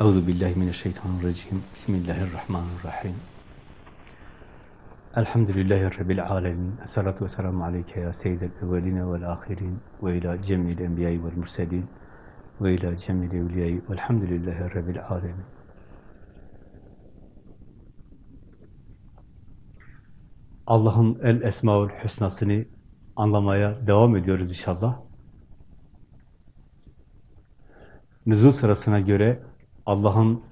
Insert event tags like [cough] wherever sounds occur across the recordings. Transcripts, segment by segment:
Euzu billahi mineşşeytanirracim. Bismillahirrahmanirrahim. Elhamdülillahi rabbil alamin. Essalatu vesselamu aleyke ya seyyidel evvelin ve'l ahirin ve ila cemil enbiya'i ve'l murselin ve ila cemil evliya'i ve'lhamdülillahi rabbil alamin. Allah'ın el esmaül hüsnasını anlamaya devam ediyoruz inşallah. Nüzul sırasına göre Allah'ın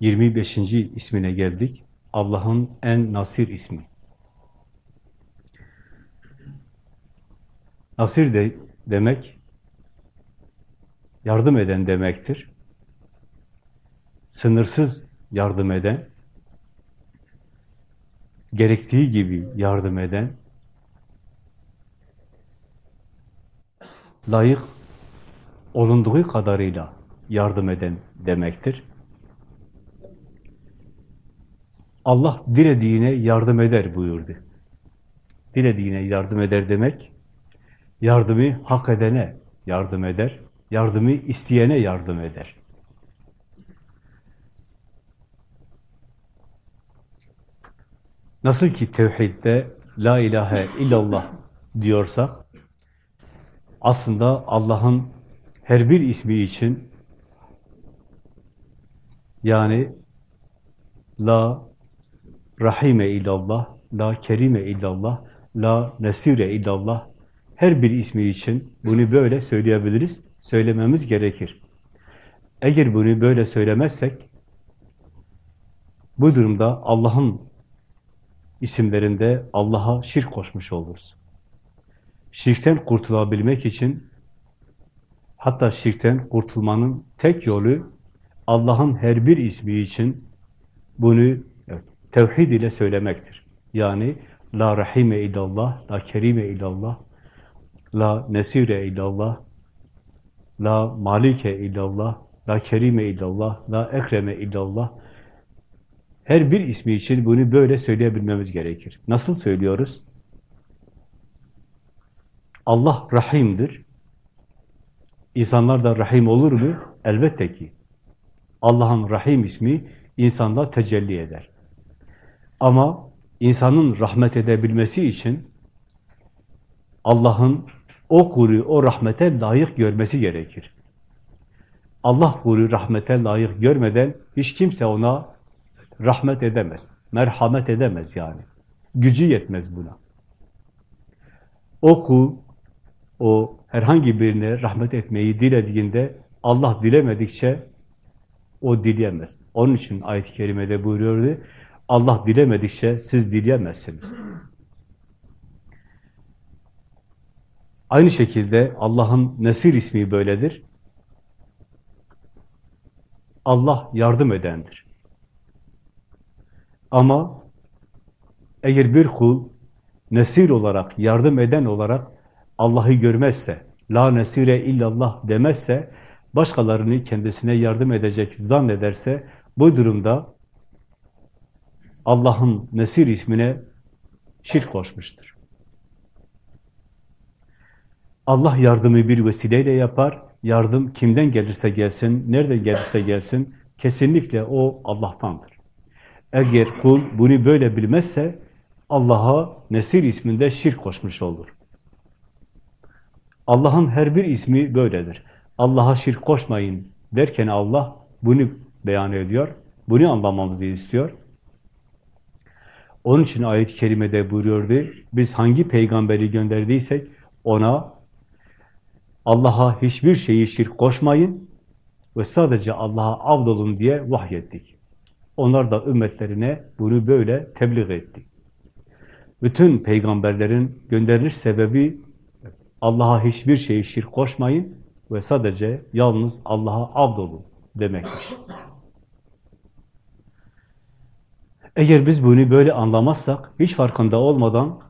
25. ismine geldik. Allah'ın en nasir ismi. Nasir de demek yardım eden demektir. Sınırsız yardım eden, gerektiği gibi yardım eden, layık olunduğu kadarıyla yardım eden demektir. Allah dilediğine yardım eder buyurdu. Dilediğine yardım eder demek, yardımı hak edene yardım eder, yardımı isteyene yardım eder. Nasıl ki tevhidde la ilahe illallah diyorsak, aslında Allah'ın her bir ismi için yani la rahime illallah, la kerime illallah, la nesire illallah her bir ismi için bunu böyle söyleyebiliriz, söylememiz gerekir. Eğer bunu böyle söylemezsek bu durumda Allah'ın isimlerinde Allah'a şirk koşmuş oluruz. Şirkten kurtulabilmek için hatta şirkten kurtulmanın tek yolu Allah'ın her bir ismi için bunu evet, tevhid ile söylemektir. Yani la rahime illallah, la kerime illallah, la nesire illallah, la malike illallah, la kerime illallah, la ekreme illallah. Her bir ismi için bunu böyle söyleyebilmemiz gerekir. Nasıl söylüyoruz? Allah rahimdir. İnsanlar da rahim olur mu? Elbette ki. Allah'ın rahim ismi insanda tecelli eder. Ama insanın rahmet edebilmesi için Allah'ın o kulu o rahmete layık görmesi gerekir. Allah kulu rahmete layık görmeden hiç kimse ona rahmet edemez, merhamet edemez yani. Gücü yetmez buna. O kul, o herhangi birine rahmet etmeyi dilediğinde Allah dilemedikçe o dileyemez. Onun için ayet-i kerimede buyuruyordu, Allah dilemedikçe siz dileyemezsiniz. Aynı şekilde Allah'ın Nesir ismi böyledir. Allah yardım edendir. Ama eğer bir kul Nesir olarak, yardım eden olarak Allah'ı görmezse, la nesire illallah demezse, başkalarını kendisine yardım edecek zannederse, bu durumda Allah'ın Nesir ismine şirk koşmuştur. Allah yardımı bir vesileyle yapar, yardım kimden gelirse gelsin, nereden gelirse gelsin, kesinlikle o Allah'tandır. Eğer kul bunu böyle bilmezse, Allah'a Nesir isminde şirk koşmuş olur. Allah'ın her bir ismi böyledir. Allah'a şirk koşmayın derken Allah bunu beyan ediyor. Bunu anlamamızı istiyor. Onun için ayet-i kerimede buyuruyordu. Biz hangi peygamberi gönderdiysek ona Allah'a hiçbir şeyi şirk koşmayın ve sadece Allah'a avdolun diye vahyettik. Onlar da ümmetlerine bunu böyle tebliğ etti. Bütün peygamberlerin gönderiliş sebebi Allah'a hiçbir şeyi şirk koşmayın ve sadece yalnız Allah'a abdolun demekmiş. Eğer biz bunu böyle anlamazsak, hiç farkında olmadan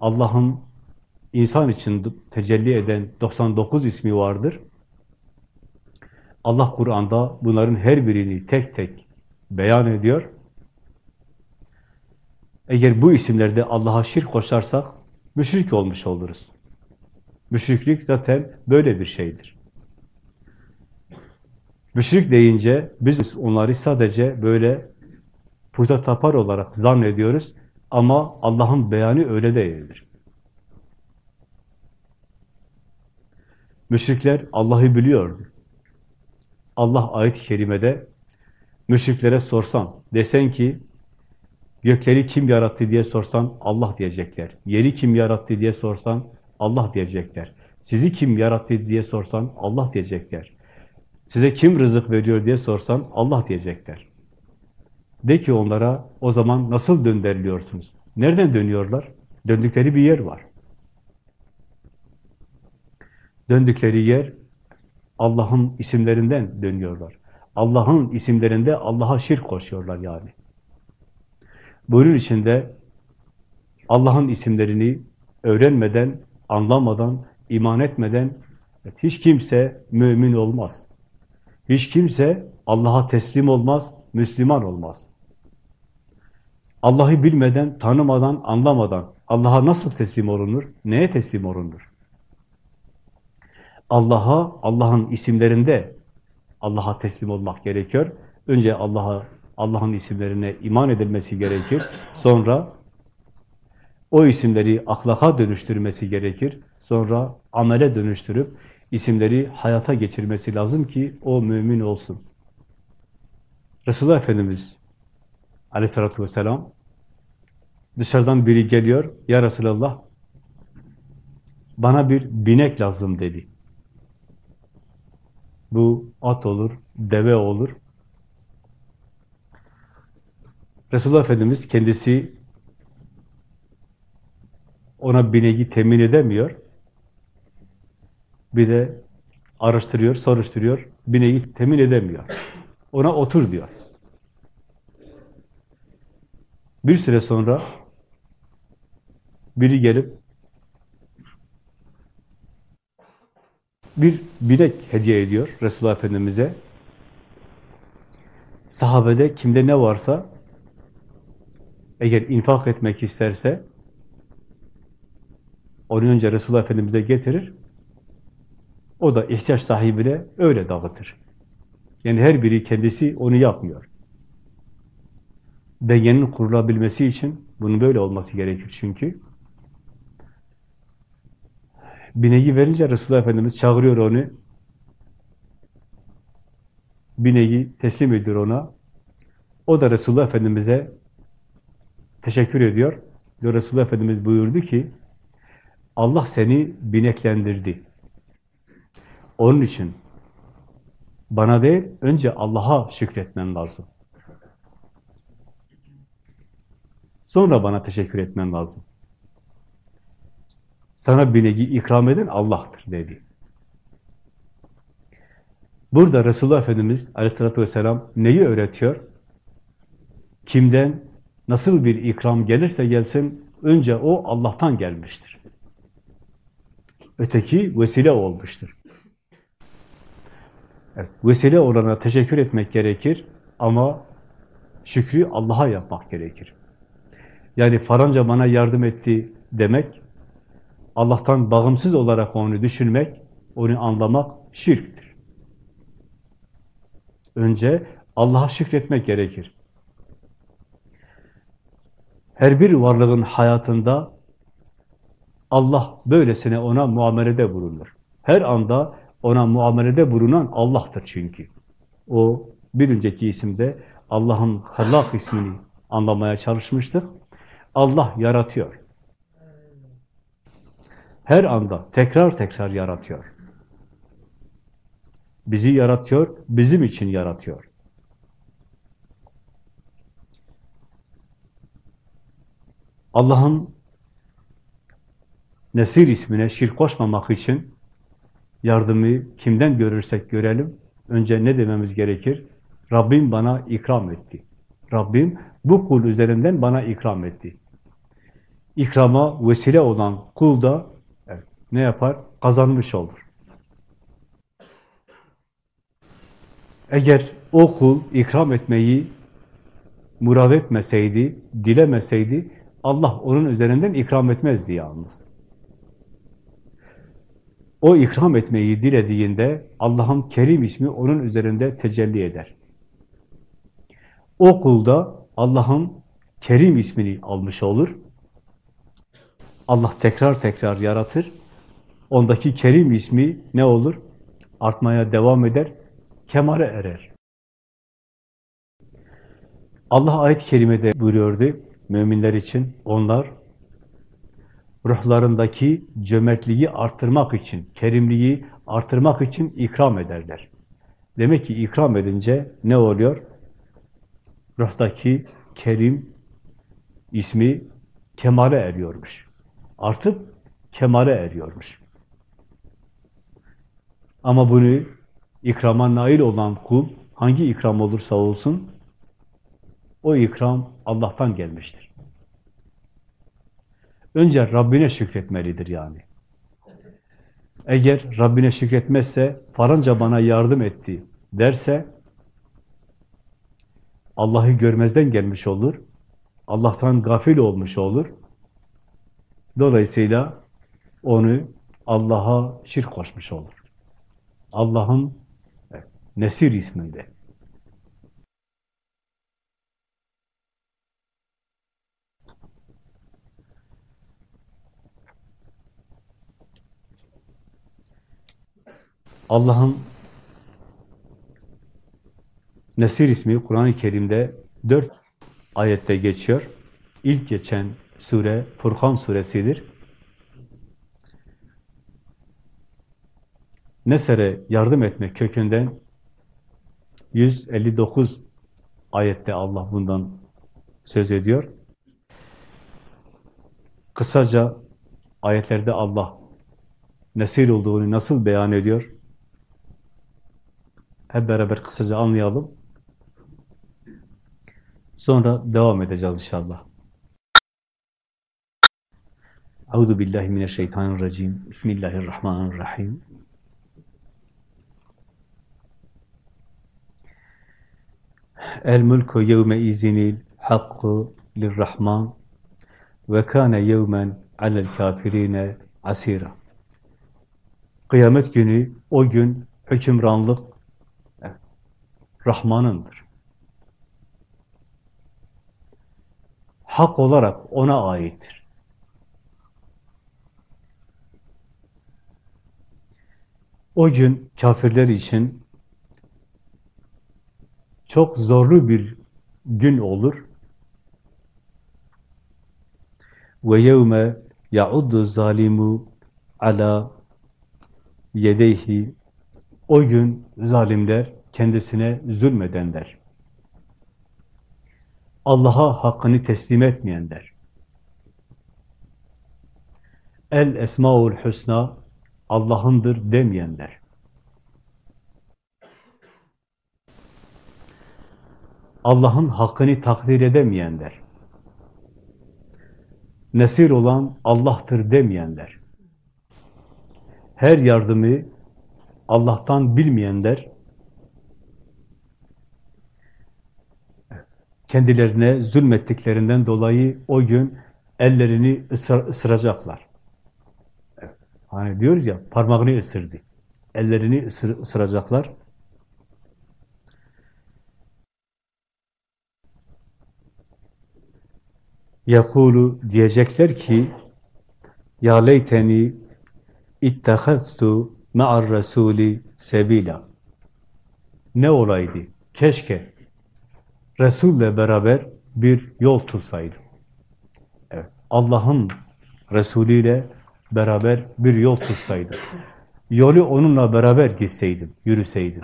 Allah'ın insan için tecelli eden 99 ismi vardır. Allah Kur'an'da bunların her birini tek tek beyan ediyor. Eğer bu isimlerde Allah'a şirk koşarsak, müşrik olmuş oluruz. Müşriklik zaten böyle bir şeydir. Müşrik deyince biz onları sadece böyle puta tapar olarak zannediyoruz ama Allah'ın beyanı öyle değildir. Müşrikler Allah'ı biliyordu. Allah ayet-i kerimede müşriklere sorsan, desen ki gökleri kim yarattı diye sorsan Allah diyecekler. Yeri kim yarattı diye sorsan Allah diyecekler. Sizi kim yarattı diye sorsan Allah diyecekler. Size kim rızık veriyor diye sorsan Allah diyecekler. De ki onlara o zaman nasıl döndürülüyorsunuz? Nereden dönüyorlar? Döndükleri bir yer var. Döndükleri yer Allah'ın isimlerinden dönüyorlar. Allah'ın isimlerinde Allah'a şirk koşuyorlar yani. Bunun içinde Allah'ın isimlerini öğrenmeden, anlamadan, iman etmeden hiç kimse mümin olmaz. Hiç kimse Allah'a teslim olmaz, Müslüman olmaz. Allah'ı bilmeden, tanımadan, anlamadan Allah'a nasıl teslim olunur? Neye teslim olunur? Allah'a, Allah'ın isimlerinde Allah'a teslim olmak gerekiyor. Önce Allah'a, Allah'ın isimlerine iman edilmesi gerekir. Sonra o isimleri ahlaka dönüştürmesi gerekir. Sonra amele dönüştürüp isimleri hayata geçirmesi lazım ki o mümin olsun. Resulullah Efendimiz aleyhissalatü vesselam dışarıdan biri geliyor. Ya Resulallah bana bir binek lazım dedi. Bu at olur, deve olur. Resulullah Efendimiz kendisi ona bineği temin edemiyor. Bir de araştırıyor, soruşturuyor, bineği temin edemiyor. Ona otur diyor. Bir süre sonra biri gelip bir binek hediye ediyor Resulullah Efendimiz'e. Sahabede kimde ne varsa eğer infak etmek isterse onu önce Resulullah Efendimiz'e getirir. O da ihtiyaç sahibine öyle dağıtır. Yani her biri kendisi onu yapmıyor. Dengenin kurulabilmesi için bunun böyle olması gerekir çünkü. Bineği verince Resulullah Efendimiz çağırıyor onu. Bineği teslim ediyor ona. O da Resulullah Efendimiz'e teşekkür ediyor. Diyor Resulullah Efendimiz buyurdu ki Allah seni bineklendirdi. Onun için bana değil, önce Allah'a şükretmen lazım. Sonra bana teşekkür etmen lazım. Sana bineği ikram eden Allah'tır dedi. Burada Resulullah Efendimiz aleyhissalatü vesselam neyi öğretiyor? Kimden nasıl bir ikram gelirse gelsin, önce o Allah'tan gelmiştir. Öteki vesile olmuştur. Evet, vesile olana teşekkür etmek gerekir ama şükrü Allah'a yapmak gerekir. Yani faranca bana yardım etti demek, Allah'tan bağımsız olarak onu düşünmek, onu anlamak şirktir. Önce Allah'a şükretmek gerekir. Her bir varlığın hayatında Allah böylesine ona muamelede bulunur. Her anda ona muamelede bulunan Allah'tır çünkü. O bir önceki isimde Allah'ın halak ismini anlamaya çalışmıştık. Allah yaratıyor. Her anda tekrar tekrar yaratıyor. Bizi yaratıyor, bizim için yaratıyor. Allah'ın Nesir ismine şirk koşmamak için yardımı kimden görürsek görelim, önce ne dememiz gerekir? Rabbim bana ikram etti. Rabbim bu kul üzerinden bana ikram etti. İkrama vesile olan kul da evet, ne yapar? Kazanmış olur. Eğer o kul ikram etmeyi murad etmeseydi, dilemeseydi, Allah onun üzerinden ikram etmezdi yalnız. O ikram etmeyi dilediğinde Allah'ın Kerim ismi onun üzerinde tecelli eder. O kulda Allah'ın Kerim ismini almış olur. Allah tekrar tekrar yaratır. Ondaki Kerim ismi ne olur? Artmaya devam eder, kemale erer. Allah ayet-i kerimede buyuruyordu müminler için. Onlar ruhlarındaki cömertliği artırmak için, kerimliği artırmak için ikram ederler. Demek ki ikram edince ne oluyor? Ruhtaki kerim ismi kemale eriyormuş. Artıp kemale eriyormuş. Ama bunu ikrama nail olan kul hangi ikram olursa olsun o ikram Allah'tan gelmiştir. Önce Rabbine şükretmelidir yani. Eğer Rabbine şükretmezse, faranca bana yardım etti derse, Allah'ı görmezden gelmiş olur, Allah'tan gafil olmuş olur. Dolayısıyla onu Allah'a şirk koşmuş olur. Allah'ın Nesir isminde. Allah'ın Nesir ismi Kur'an-ı Kerim'de dört ayette geçiyor. İlk geçen sure Furkan suresidir. Neser'e yardım etme kökünden 159 ayette Allah bundan söz ediyor. Kısaca ayetlerde Allah nesir olduğunu nasıl beyan ediyor? Hep beraber kısaca anlayalım. Sonra devam edeceğiz inşallah. Euzu billahi mineşşeytanirracim. Bismillahirrahmanirrahim. El mulku yevme izinil hakkı lirrahman ve kâne yevmen alel kafirine asira. Kıyamet günü, o gün hükümranlık Rahman'ındır. Hak olarak ona aittir. O gün kafirler için çok zorlu bir gün olur. Ve yevme ya'uddu zalimu ala yedeyhi o gün zalimler kendisine zulmedenler, Allah'a hakkını teslim etmeyenler, El Esmaül Hüsna Allah'ındır demeyenler, Allah'ın hakkını takdir edemeyenler, nesir olan Allah'tır demeyenler, her yardımı Allah'tan bilmeyenler, kendilerine zulmettiklerinden dolayı o gün ellerini ısır, ısıracaklar. Hani diyoruz ya, parmağını ısırdı. Ellerini ısır, ısıracaklar. Yakulu diyecekler ki Ya leyteni ittehaztu ma'ar rasuli sebila. Ne olaydı? Keşke Resul'le beraber bir yol tutsaydım. Evet, Allah'ın Resulüyle beraber bir yol tutsaydım. Yolu onunla beraber gitseydim, yürüseydim.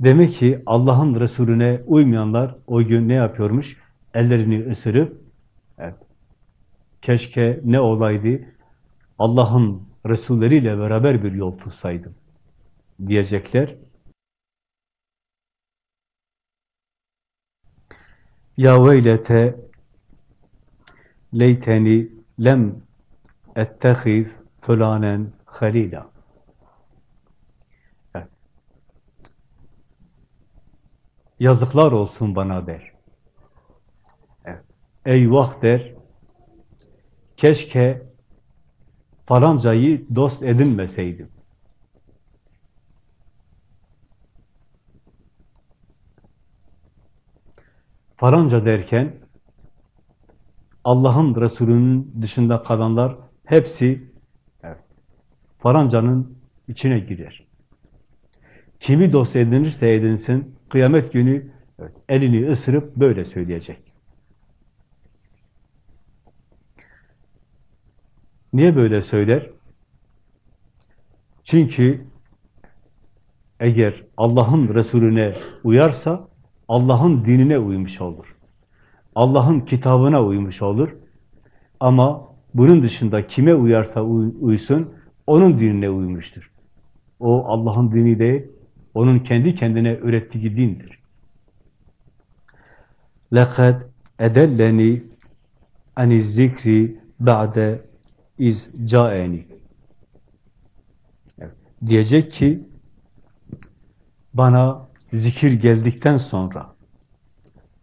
Demek ki Allah'ın Resulüne uymayanlar o gün ne yapıyormuş? Ellerini ısırıp, evet, keşke ne olaydı? Allah'ın Resulleriyle beraber bir yol tutsaydım diyecekler. Ya veylete leyteni lem ettehiz fulanen halila. Evet. Yazıklar olsun bana der. Evet. Eyvah der. keşke falancayı dost edinmeseydim. Falanca derken Allah'ın Resulü'nün dışında kalanlar hepsi evet, falancanın içine girer. Kimi dost edinirse edinsin, kıyamet günü evet, elini ısırıp böyle söyleyecek. Niye böyle söyler? Çünkü eğer Allah'ın Resulüne uyarsa Allah'ın dinine uymuş olur. Allah'ın kitabına uymuş olur. Ama bunun dışında kime uyarsa uysun, onun dinine uymuştur. O Allah'ın dini değil, onun kendi kendine öğrettiği dindir. لَقَدْ اَدَلَّنِي عَنِ الذِّكْرِ بَعْدَ iz caeni. Evet. Diyecek ki bana zikir geldikten sonra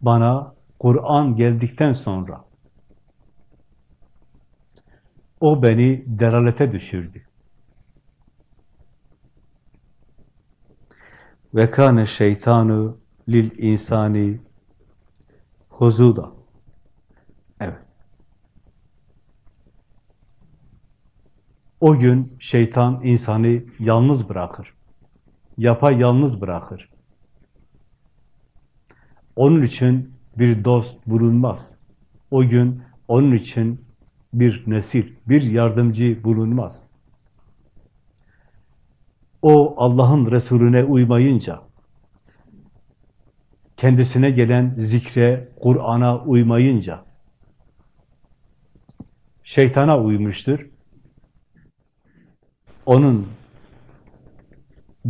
bana Kur'an geldikten sonra o beni deralete düşürdü. Ve kâne şeytanu lil insani huzuda. Evet. O gün şeytan insanı yalnız bırakır. Yapa yalnız bırakır. Onun için bir dost bulunmaz. O gün onun için bir nesil, bir yardımcı bulunmaz. O Allah'ın Resulüne uymayınca, kendisine gelen zikre, Kur'an'a uymayınca, şeytana uymuştur. Onun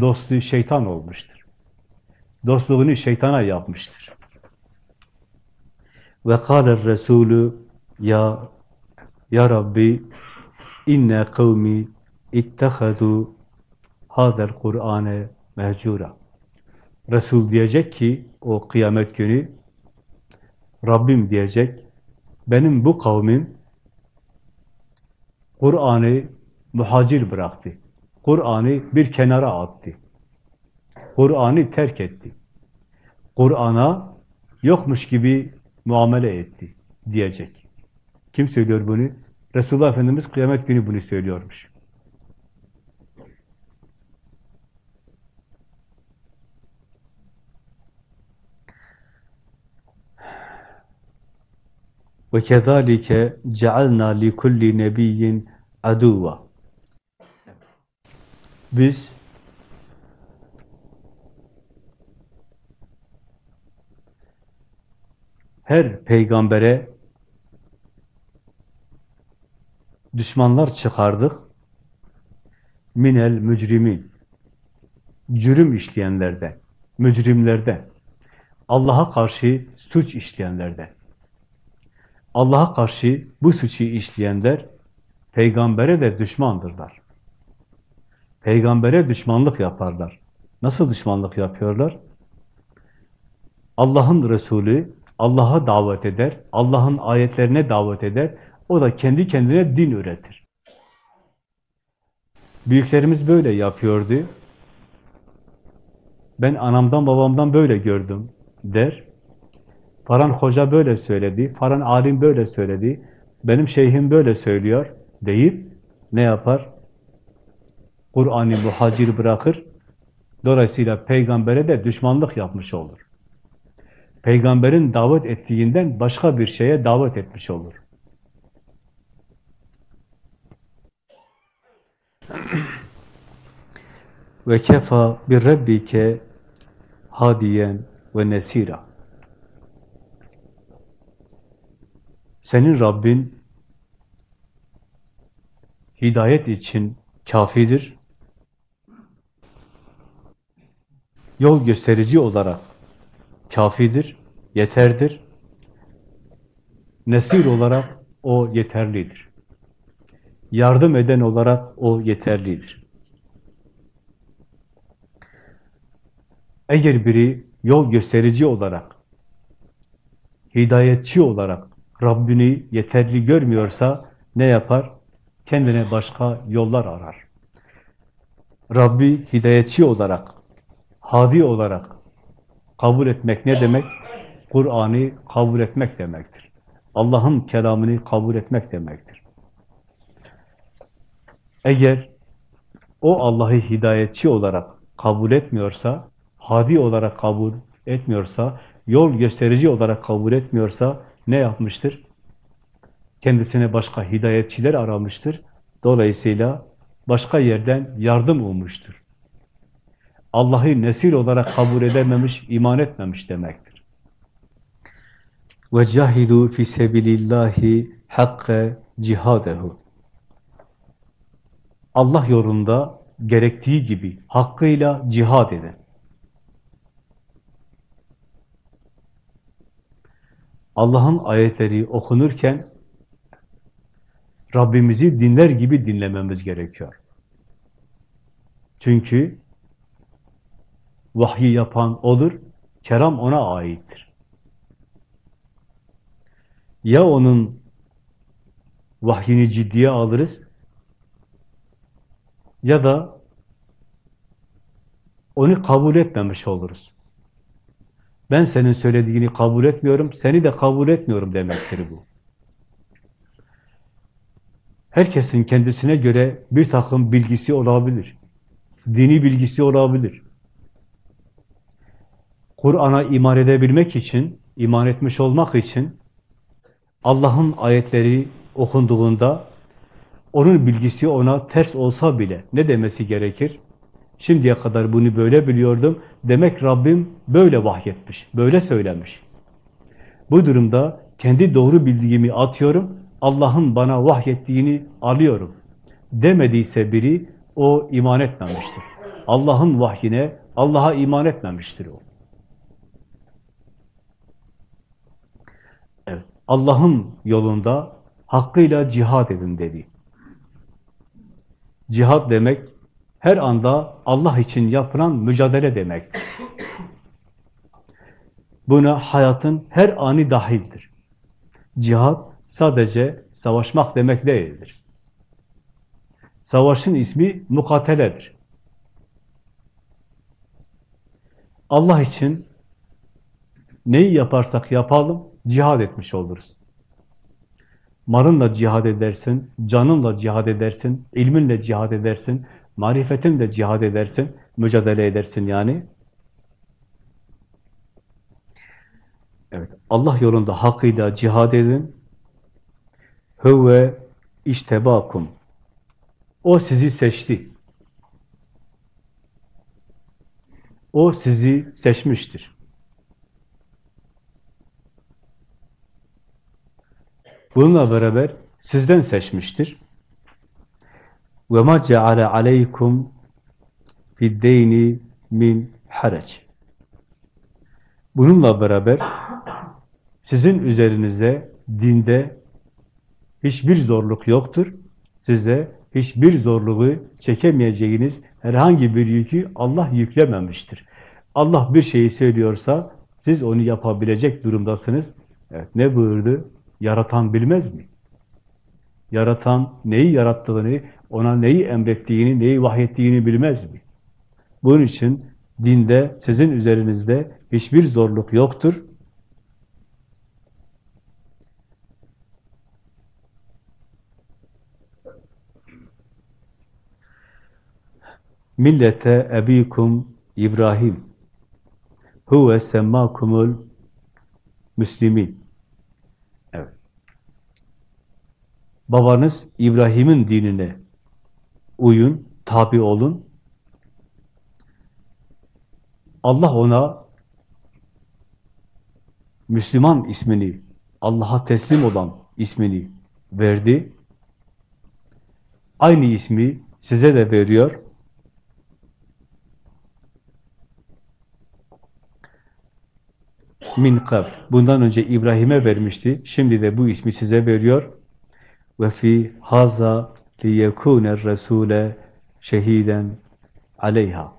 dostu şeytan olmuştur. Dostluğunu şeytana yapmıştır. Ve kâle Resulü ya ya Rabbi inne kavmi ittehadu hazel Kur'ane mehcura. Resul diyecek ki o kıyamet günü Rabbim diyecek benim bu kavmim Kur'an'ı muhacir bıraktı. Kur'an'ı bir kenara attı. Kur'an'ı terk etti. Kur'an'a yokmuş gibi muamele etti diyecek. Kim söylüyor bunu? Resulullah Efendimiz kıyamet günü bunu söylüyormuş. Ve kezalike cealna li kulli nebiyyin aduva. Biz her peygambere düşmanlar çıkardık. Minel mücrimin. Cürüm işleyenlerden, mücrimlerden. Allah'a karşı suç işleyenlerden. Allah'a karşı bu suçu işleyenler peygambere de düşmandırlar. Peygambere düşmanlık yaparlar. Nasıl düşmanlık yapıyorlar? Allah'ın Resulü Allah'a davet eder, Allah'ın ayetlerine davet eder, o da kendi kendine din üretir. Büyüklerimiz böyle yapıyordu. Ben anamdan babamdan böyle gördüm der. Faran hoca böyle söyledi, faran alim böyle söyledi, benim şeyhim böyle söylüyor deyip ne yapar? Kur'an'ı muhacir bırakır, dolayısıyla peygambere de düşmanlık yapmış olur. Peygamberin davet ettiğinden başka bir şeye davet etmiş olur. ve kefa bir rabbike hadiyen ve nesira. Senin Rabbin hidayet için kafidir. Yol gösterici olarak kafidir, yeterdir. Nesir olarak o yeterlidir. Yardım eden olarak o yeterlidir. Eğer biri yol gösterici olarak, hidayetçi olarak Rabbini yeterli görmüyorsa ne yapar? Kendine başka yollar arar. Rabbi hidayetçi olarak, hadi olarak kabul etmek ne demek? Kur'an'ı kabul etmek demektir. Allah'ın kelamını kabul etmek demektir. Eğer o Allah'ı hidayetçi olarak kabul etmiyorsa, hadi olarak kabul etmiyorsa, yol gösterici olarak kabul etmiyorsa ne yapmıştır? Kendisine başka hidayetçiler aramıştır. Dolayısıyla başka yerden yardım ummuştur. Allah'ı nesil olarak kabul edememiş, iman etmemiş demektir. وَجَاهِدُوا فِي سَبِلِ اللّٰهِ حَقَّ cihadehu. Allah yolunda gerektiği gibi hakkıyla cihad edin. Allah'ın ayetleri okunurken Rabbimizi dinler gibi dinlememiz gerekiyor. Çünkü vahyi yapan O'dur, keram O'na aittir. Ya O'nun vahyini ciddiye alırız, ya da onu kabul etmemiş oluruz. Ben senin söylediğini kabul etmiyorum, seni de kabul etmiyorum demektir bu. Herkesin kendisine göre bir takım bilgisi olabilir. Dini bilgisi olabilir. Kur'an'a iman edebilmek için, iman etmiş olmak için Allah'ın ayetleri okunduğunda onun bilgisi ona ters olsa bile ne demesi gerekir? Şimdiye kadar bunu böyle biliyordum. Demek Rabbim böyle vahyetmiş, böyle söylemiş. Bu durumda kendi doğru bildiğimi atıyorum, Allah'ın bana vahyettiğini alıyorum. Demediyse biri o iman etmemiştir. Allah'ın vahyine, Allah'a iman etmemiştir o. Evet, Allah'ın yolunda hakkıyla cihad edin dedi. Cihad demek her anda Allah için yapılan mücadele demektir. Buna hayatın her anı dahildir. Cihad sadece savaşmak demek değildir. Savaşın ismi mukateledir. Allah için neyi yaparsak yapalım, cihad etmiş oluruz. Malınla cihad edersin, canınla cihad edersin, ilminle cihad edersin, marifetinle cihad edersin, mücadele edersin yani. Evet, Allah yolunda hakkıyla cihad edin. Hüve iştebakum. O sizi seçti. O sizi seçmiştir. Bununla beraber sizden seçmiştir. Ve ma ceale aleykum fi'd-deyni min harac. Bununla beraber sizin üzerinize dinde hiçbir zorluk yoktur. Size hiçbir zorluğu çekemeyeceğiniz herhangi bir yükü Allah yüklememiştir. Allah bir şeyi söylüyorsa siz onu yapabilecek durumdasınız. Evet, ne buyurdu? Yaratan bilmez mi? Yaratan neyi yarattığını, ona neyi emrettiğini, neyi vahyettiğini bilmez mi? Bunun için dinde sizin üzerinizde hiçbir zorluk yoktur. Millete ebikum İbrahim huve semmakumul müslimin Evet. Babanız İbrahim'in dinine uyun, tabi olun. Allah ona Müslüman ismini, Allah'a teslim olan ismini verdi. Aynı ismi size de veriyor. min kabl. Bundan önce İbrahim'e vermişti. Şimdi de bu ismi size veriyor ve fi haza li yekune resule şehiden aleyha.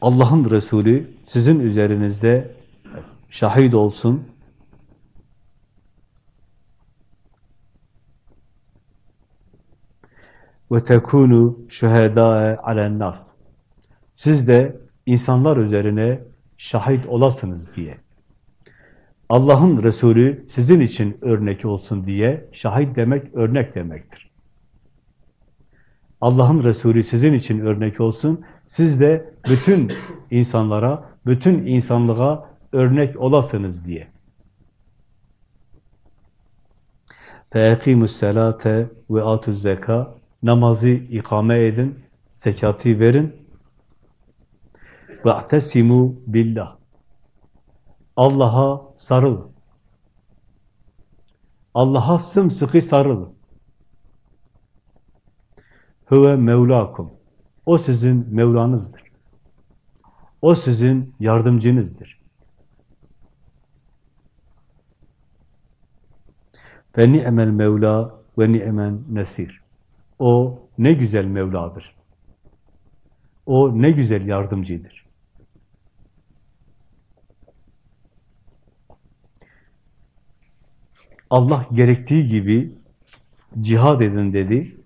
Allah'ın Resulü sizin üzerinizde şahit olsun. Ve tekunu şuhedâe alen nas. Siz de insanlar üzerine şahit olasınız diye. Allah'ın Resulü sizin için örnek olsun diye şahit demek örnek demektir. Allah'ın Resulü sizin için örnek olsun, siz de bütün insanlara, bütün insanlığa örnek olasınız diye. فَاَقِيمُ السَّلَاةَ وَاَتُ zeka Namazı ikame edin, zekatı verin. وَاَعْتَسِمُوا billah. Allah'a sarılın. Allah'a sımsıkı sarılın. Huve Mevlakum. O sizin Mevlanızdır. O sizin yardımcınızdır. Ve ni'mel Mevla ve ni'men Nesir. O ne güzel Mevladır. O ne güzel yardımcıdır. Allah gerektiği gibi cihad edin dedi.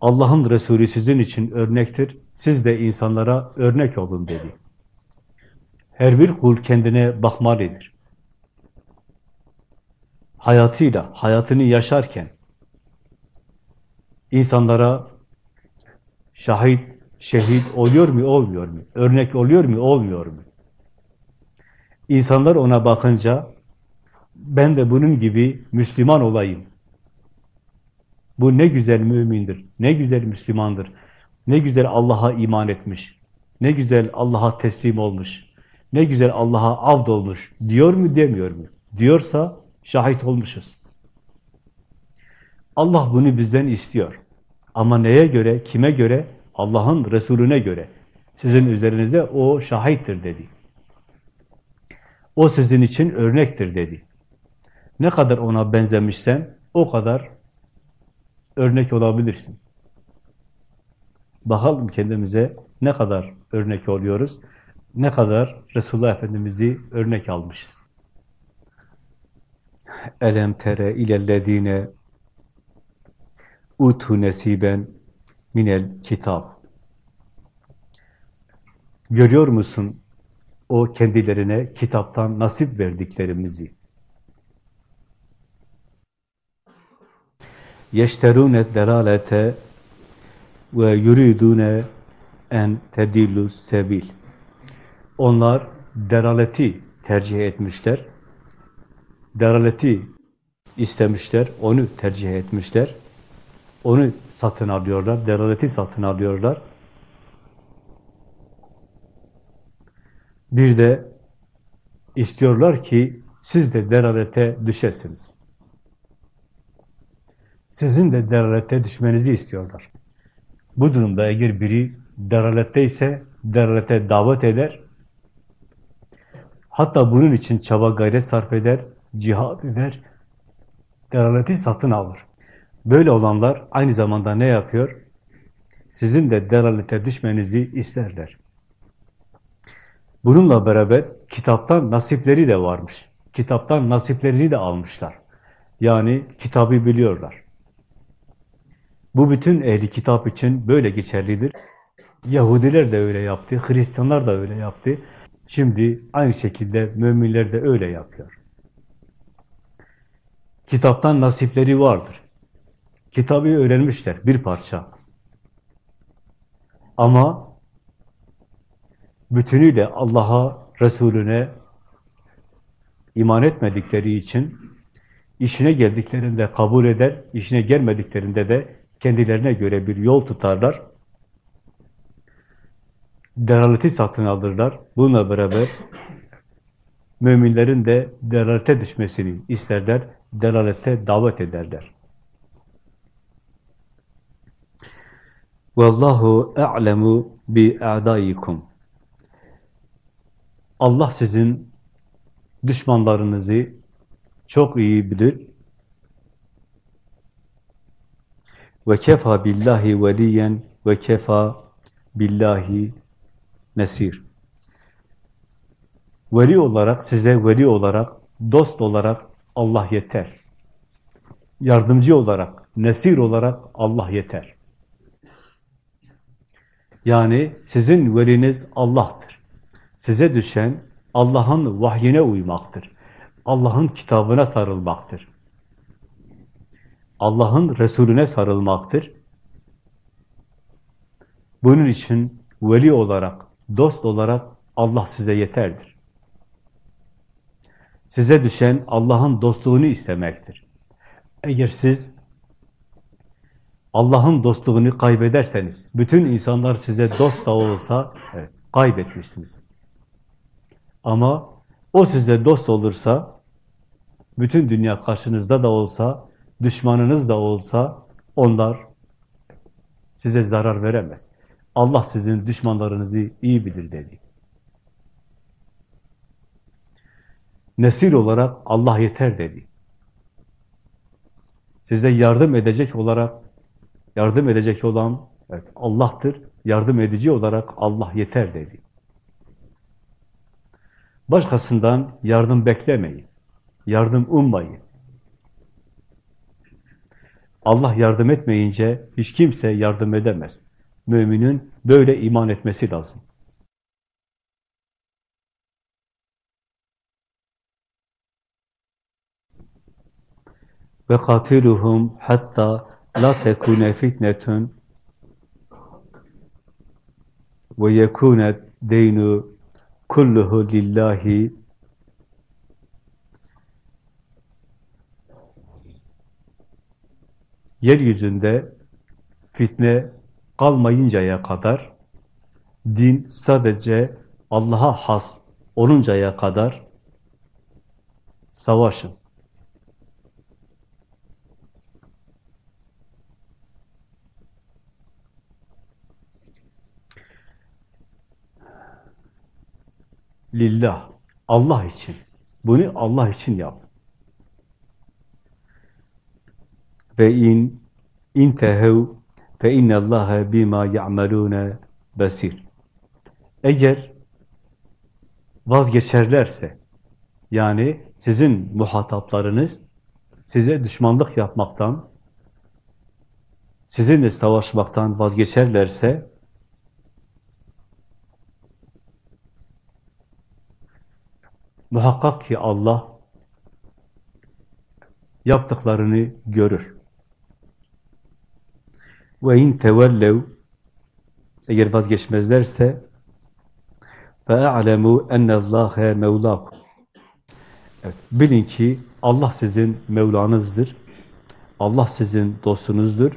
Allah'ın Resulü sizin için örnektir. Siz de insanlara örnek olun dedi. Her bir kul kendine bakmalıdır. Hayatıyla, hayatını yaşarken insanlara şahit, şehit oluyor mu, olmuyor mu? Örnek oluyor mu, olmuyor mu? İnsanlar ona bakınca ben de bunun gibi Müslüman olayım. Bu ne güzel mümindir, ne güzel Müslümandır, ne güzel Allah'a iman etmiş, ne güzel Allah'a teslim olmuş, ne güzel Allah'a avd olmuş diyor mu demiyor mu? Diyorsa şahit olmuşuz. Allah bunu bizden istiyor. Ama neye göre, kime göre? Allah'ın Resulüne göre. Sizin üzerinize o şahittir dedi. O sizin için örnektir dedi. Ne kadar ona benzemişsen o kadar örnek olabilirsin. Bakalım kendimize ne kadar örnek oluyoruz, ne kadar Resulullah Efendimiz'i örnek almışız. Elem tere ilellezine utu nesiben minel kitap. Görüyor musun o kendilerine kitaptan nasip verdiklerimizi? deralete ve yuridune en tedillu sebil. Onlar deraleti tercih etmişler. Deraleti istemişler, onu tercih etmişler. Onu satın alıyorlar, deraleti satın alıyorlar. Bir de istiyorlar ki siz de deralete düşesiniz. Sizin de deralete düşmenizi istiyorlar. Bu durumda eğer biri deralette ise deralete davet eder, hatta bunun için çaba gayret sarf eder, cihad eder, deraleti satın alır. Böyle olanlar aynı zamanda ne yapıyor? Sizin de deralete düşmenizi isterler. Bununla beraber kitaptan nasipleri de varmış. Kitaptan nasiplerini de almışlar. Yani kitabı biliyorlar. Bu bütün ehli kitap için böyle geçerlidir. Yahudiler de öyle yaptı, Hristiyanlar da öyle yaptı. Şimdi aynı şekilde müminler de öyle yapıyor. Kitaptan nasipleri vardır. Kitabı öğrenmişler bir parça. Ama bütünüyle Allah'a, Resulüne iman etmedikleri için işine geldiklerinde kabul eder, işine gelmediklerinde de kendilerine göre bir yol tutarlar. Deraleti satın alırlar. Bununla beraber müminlerin de delalete düşmesini isterler, delalete davet ederler. Vallahu a'lemu bi a'daikum. Allah sizin düşmanlarınızı çok iyi bilir. Ve kefa billahi veliyen ve kefa billahi nesir. Veli olarak, size veli olarak, dost olarak Allah yeter. Yardımcı olarak, nesir olarak Allah yeter. Yani sizin veliniz Allah'tır. Size düşen Allah'ın vahyine uymaktır. Allah'ın kitabına sarılmaktır. Allah'ın Resulüne sarılmaktır. Bunun için veli olarak, dost olarak Allah size yeterdir. Size düşen Allah'ın dostluğunu istemektir. Eğer siz Allah'ın dostluğunu kaybederseniz, bütün insanlar size dost da olsa, evet, kaybetmişsiniz. Ama o size dost olursa, bütün dünya karşınızda da olsa, düşmanınız da olsa, onlar size zarar veremez. Allah sizin düşmanlarınızı iyi bilir dedi. Nesir olarak Allah yeter dedi. Size yardım edecek olarak, yardım edecek olan evet, Allah'tır. Yardım edici olarak Allah yeter dedi. Başkasından yardım beklemeyin. Yardım ummayın. Allah yardım etmeyince hiç kimse yardım edemez. Müminin böyle iman etmesi lazım. Ve katiluhum hatta la tekune fitnetun ve yekune deynu kulluhu lillahi yeryüzünde fitne kalmayıncaya kadar din sadece Allah'a has oluncaya kadar savaşın. Lillah, Allah için. Bunu Allah için yap. Ve in intehev fe innallâhe bima ya'melûne basir. Eğer vazgeçerlerse, yani sizin muhataplarınız size düşmanlık yapmaktan, sizinle savaşmaktan vazgeçerlerse, Muhakkak ki Allah yaptıklarını görür. Ve in tevellev eğer vazgeçmezlerse fe'alemu ennallâhe mevlâkum Evet, bilin ki Allah sizin Mevla'nızdır. Allah sizin dostunuzdur.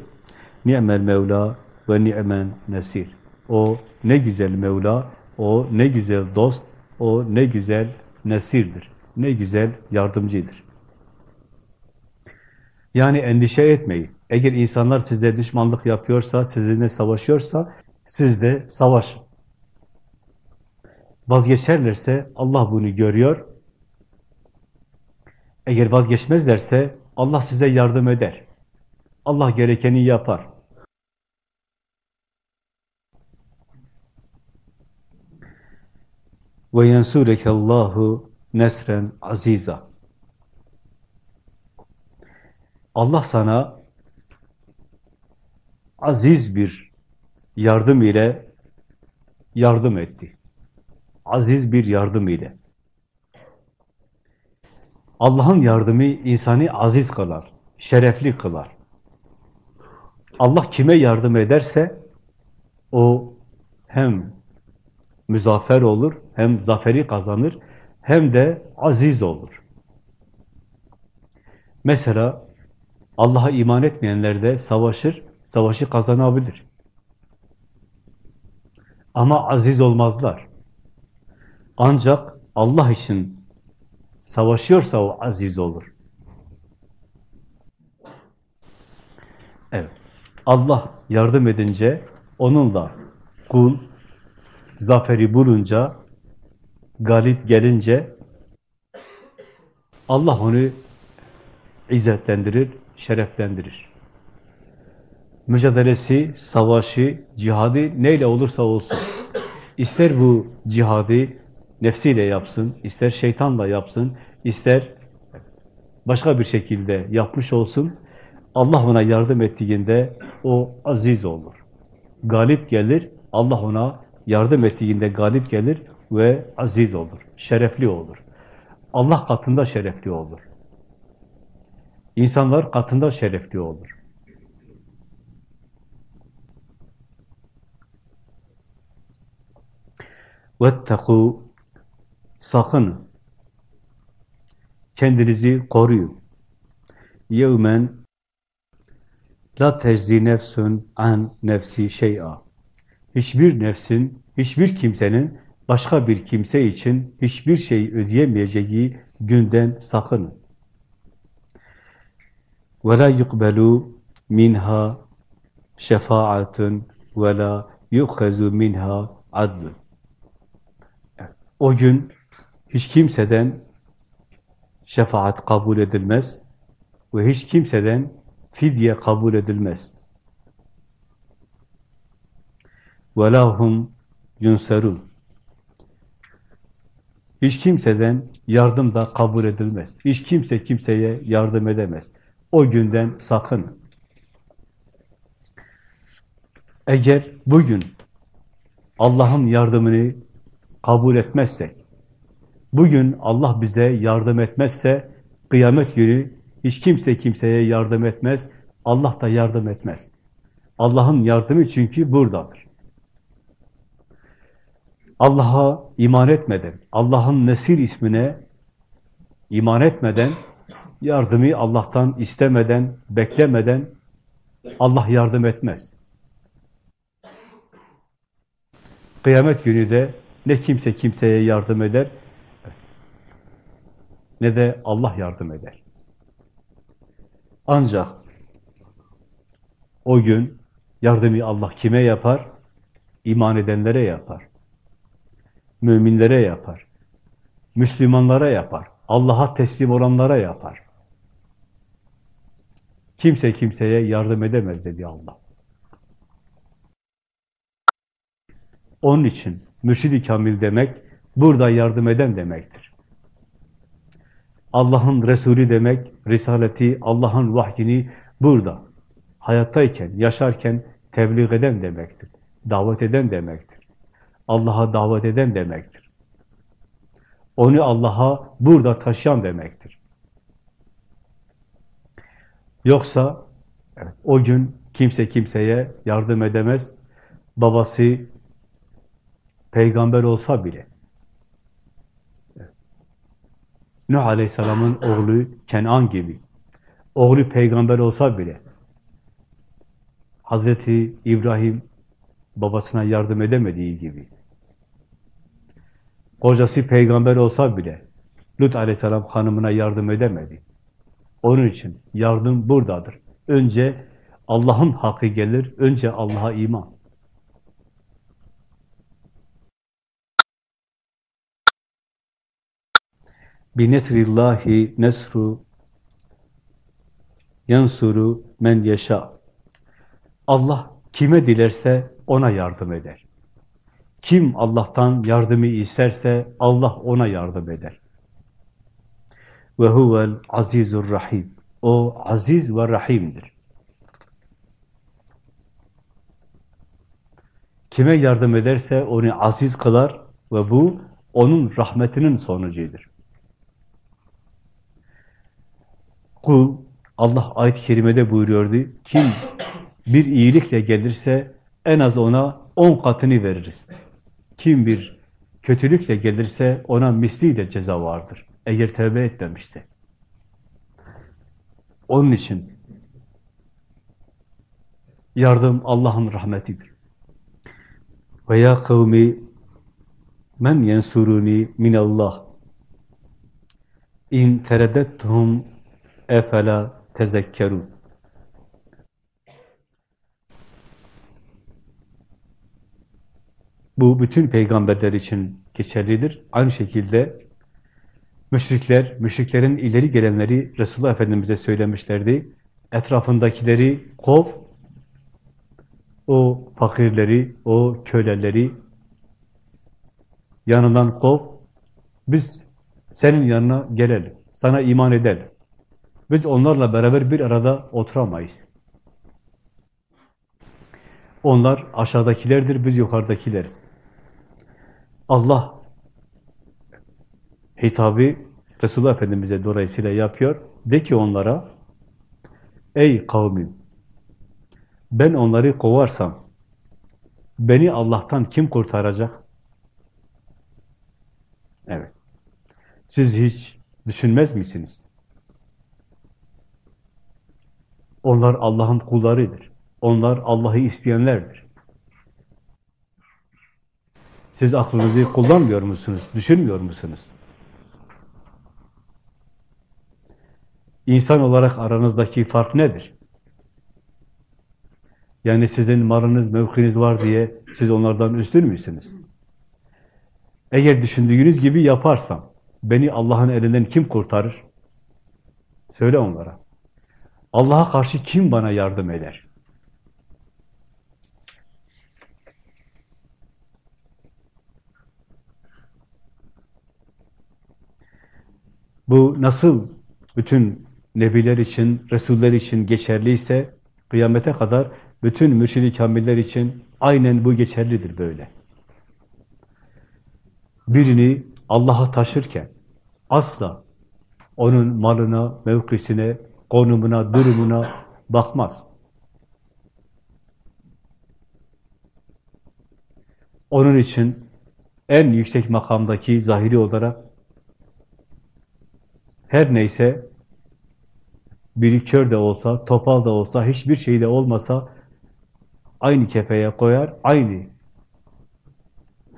Ni'mel Mevla ve ni'men Nesir. O ne güzel Mevla, o ne güzel dost, o ne güzel nesirdir. Ne güzel yardımcıdır. Yani endişe etmeyin. Eğer insanlar size düşmanlık yapıyorsa, sizinle savaşıyorsa, siz de savaşın. Vazgeçerlerse Allah bunu görüyor. Eğer vazgeçmezlerse Allah size yardım eder. Allah gerekeni yapar. Ve yensurekallahu nesren aziza. Allah sana aziz bir yardım ile yardım etti. Aziz bir yardım ile. Allah'ın yardımı insanı aziz kılar, şerefli kılar. Allah kime yardım ederse o hem müzafer olur, hem zaferi kazanır, hem de aziz olur. Mesela Allah'a iman etmeyenler de savaşır, savaşı kazanabilir. Ama aziz olmazlar. Ancak Allah için savaşıyorsa o aziz olur. Evet. Allah yardım edince, onunla kul zaferi bulunca, galip gelince Allah onu izzetlendirir, şereflendirir. Mücadelesi, savaşı, cihadı neyle olursa olsun. İster bu cihadı nefsiyle yapsın, ister şeytanla yapsın, ister başka bir şekilde yapmış olsun, Allah ona yardım ettiğinde o aziz olur. Galip gelir, Allah ona yardım ettiğinde galip gelir ve aziz olur, şerefli olur. Allah katında şerefli olur. İnsanlar katında şerefli olur. وَاتَّقُوا Sakın kendinizi koruyun. يَوْمًا La teczi nefsün an nefsi şey'a. Hiçbir nefsin, hiçbir kimsenin başka bir kimse için hiçbir şey ödeyemeyeceği günden sakının. وَلَا يُقْبَلُوا minha şefaatun ve la yu'khazu minha adlun. O gün hiç kimseden şefaat kabul edilmez ve hiç kimseden fidye kabul edilmez. وَلَهُمْ يُنْسَرُونَ Hiç kimseden yardım da kabul edilmez. Hiç kimse kimseye yardım edemez. O günden sakın. Eğer bugün Allah'ın yardımını kabul etmezsek, bugün Allah bize yardım etmezse, kıyamet günü hiç kimse kimseye yardım etmez, Allah da yardım etmez. Allah'ın yardımı çünkü buradadır. Allah'a iman etmeden, Allah'ın Nesir ismine iman etmeden, yardımı Allah'tan istemeden, beklemeden Allah yardım etmez. Kıyamet günü de ne kimse kimseye yardım eder, ne de Allah yardım eder. Ancak o gün yardımı Allah kime yapar? İman edenlere yapar. Müminlere yapar. Müslümanlara yapar. Allah'a teslim olanlara yapar. Kimse kimseye yardım edemez dedi Allah. Onun için mürşid-i kamil demek, burada yardım eden demektir. Allah'ın Resulü demek, Risaleti, Allah'ın vahyini burada, hayattayken, yaşarken tebliğ eden demektir. Davet eden demektir. Allah'a davet eden demektir. Onu Allah'a burada taşıyan demektir. Yoksa o gün kimse kimseye yardım edemez. Babası peygamber olsa bile Nuh Aleyhisselam'ın oğlu Kenan gibi oğlu peygamber olsa bile Hazreti İbrahim babasına yardım edemediği gibi kocası peygamber olsa bile Lut Aleyhisselam hanımına yardım edemedi. Onun için yardım buradadır. Önce Allah'ın hakkı gelir, önce Allah'a iman. Bi nesrillahi nesru yansuru men yaşa. Allah kime dilerse ona yardım eder. Kim Allah'tan yardımı isterse Allah ona yardım eder. Ve huvel azizur rahim. O aziz ve rahimdir. Kime yardım ederse onu aziz kılar ve bu onun rahmetinin sonucudur. Kul, Allah ayet-i kerimede buyuruyordu, kim bir iyilikle gelirse en az ona on katını veririz. Kim bir kötülükle gelirse ona misli de ceza vardır. Eğer tövbe etmemişse. Onun için yardım Allah'ın rahmetidir. Ve ya kavmi men yensuruni minallah in tereddettuhum efela tezekkerun Bu bütün peygamberler için geçerlidir. Aynı şekilde müşrikler, müşriklerin ileri gelenleri Resulullah Efendimiz'e söylemişlerdi. Etrafındakileri kov, o fakirleri, o köleleri yanından kov, biz senin yanına gelelim, sana iman edelim. Biz onlarla beraber bir arada oturamayız. Onlar aşağıdakilerdir, biz yukarıdakileriz. Allah hitabı Resulullah Efendimiz'e dolayısıyla yapıyor. De ki onlara, ey kavmim, ben onları kovarsam, beni Allah'tan kim kurtaracak? Evet. Siz hiç düşünmez misiniz? Onlar Allah'ın kullarıdır. Onlar Allah'ı isteyenlerdir. Siz aklınızı kullanmıyor musunuz? Düşünmüyor musunuz? İnsan olarak aranızdaki fark nedir? Yani sizin malınız, mevkiniz var diye siz onlardan üstün müsünüz? Eğer düşündüğünüz gibi yaparsam, beni Allah'ın elinden kim kurtarır? Söyle onlara. Allah'a karşı kim bana yardım eder? Bu nasıl bütün nebiler için, resuller için geçerliyse, kıyamete kadar bütün mürşid-i kamiller için aynen bu geçerlidir böyle. Birini Allah'a taşırken asla onun malına, mevkisine, konumuna, durumuna bakmaz. Onun için en yüksek makamdaki zahiri olarak her neyse biri kör de olsa, topal da olsa, hiçbir şey de olmasa aynı kefeye koyar, aynı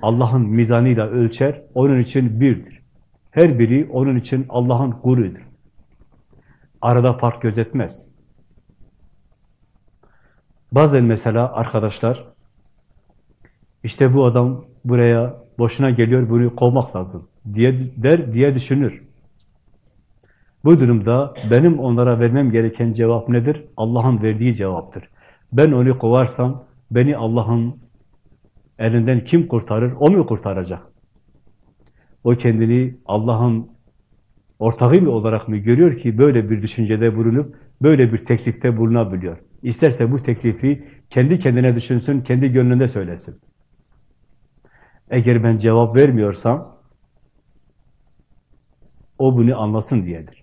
Allah'ın mizanıyla ölçer, onun için birdir. Her biri onun için Allah'ın kurudur. Arada fark gözetmez. Bazen mesela arkadaşlar, işte bu adam buraya boşuna geliyor, bunu kovmak lazım diye der, diye düşünür. Bu durumda benim onlara vermem gereken cevap nedir? Allah'ın verdiği cevaptır. Ben onu kovarsam, beni Allah'ın elinden kim kurtarır? O mu kurtaracak? O kendini Allah'ın ortağı mı olarak mı görüyor ki böyle bir düşüncede bulunup böyle bir teklifte bulunabiliyor? İsterse bu teklifi kendi kendine düşünsün, kendi gönlünde söylesin. Eğer ben cevap vermiyorsam o bunu anlasın diyedir.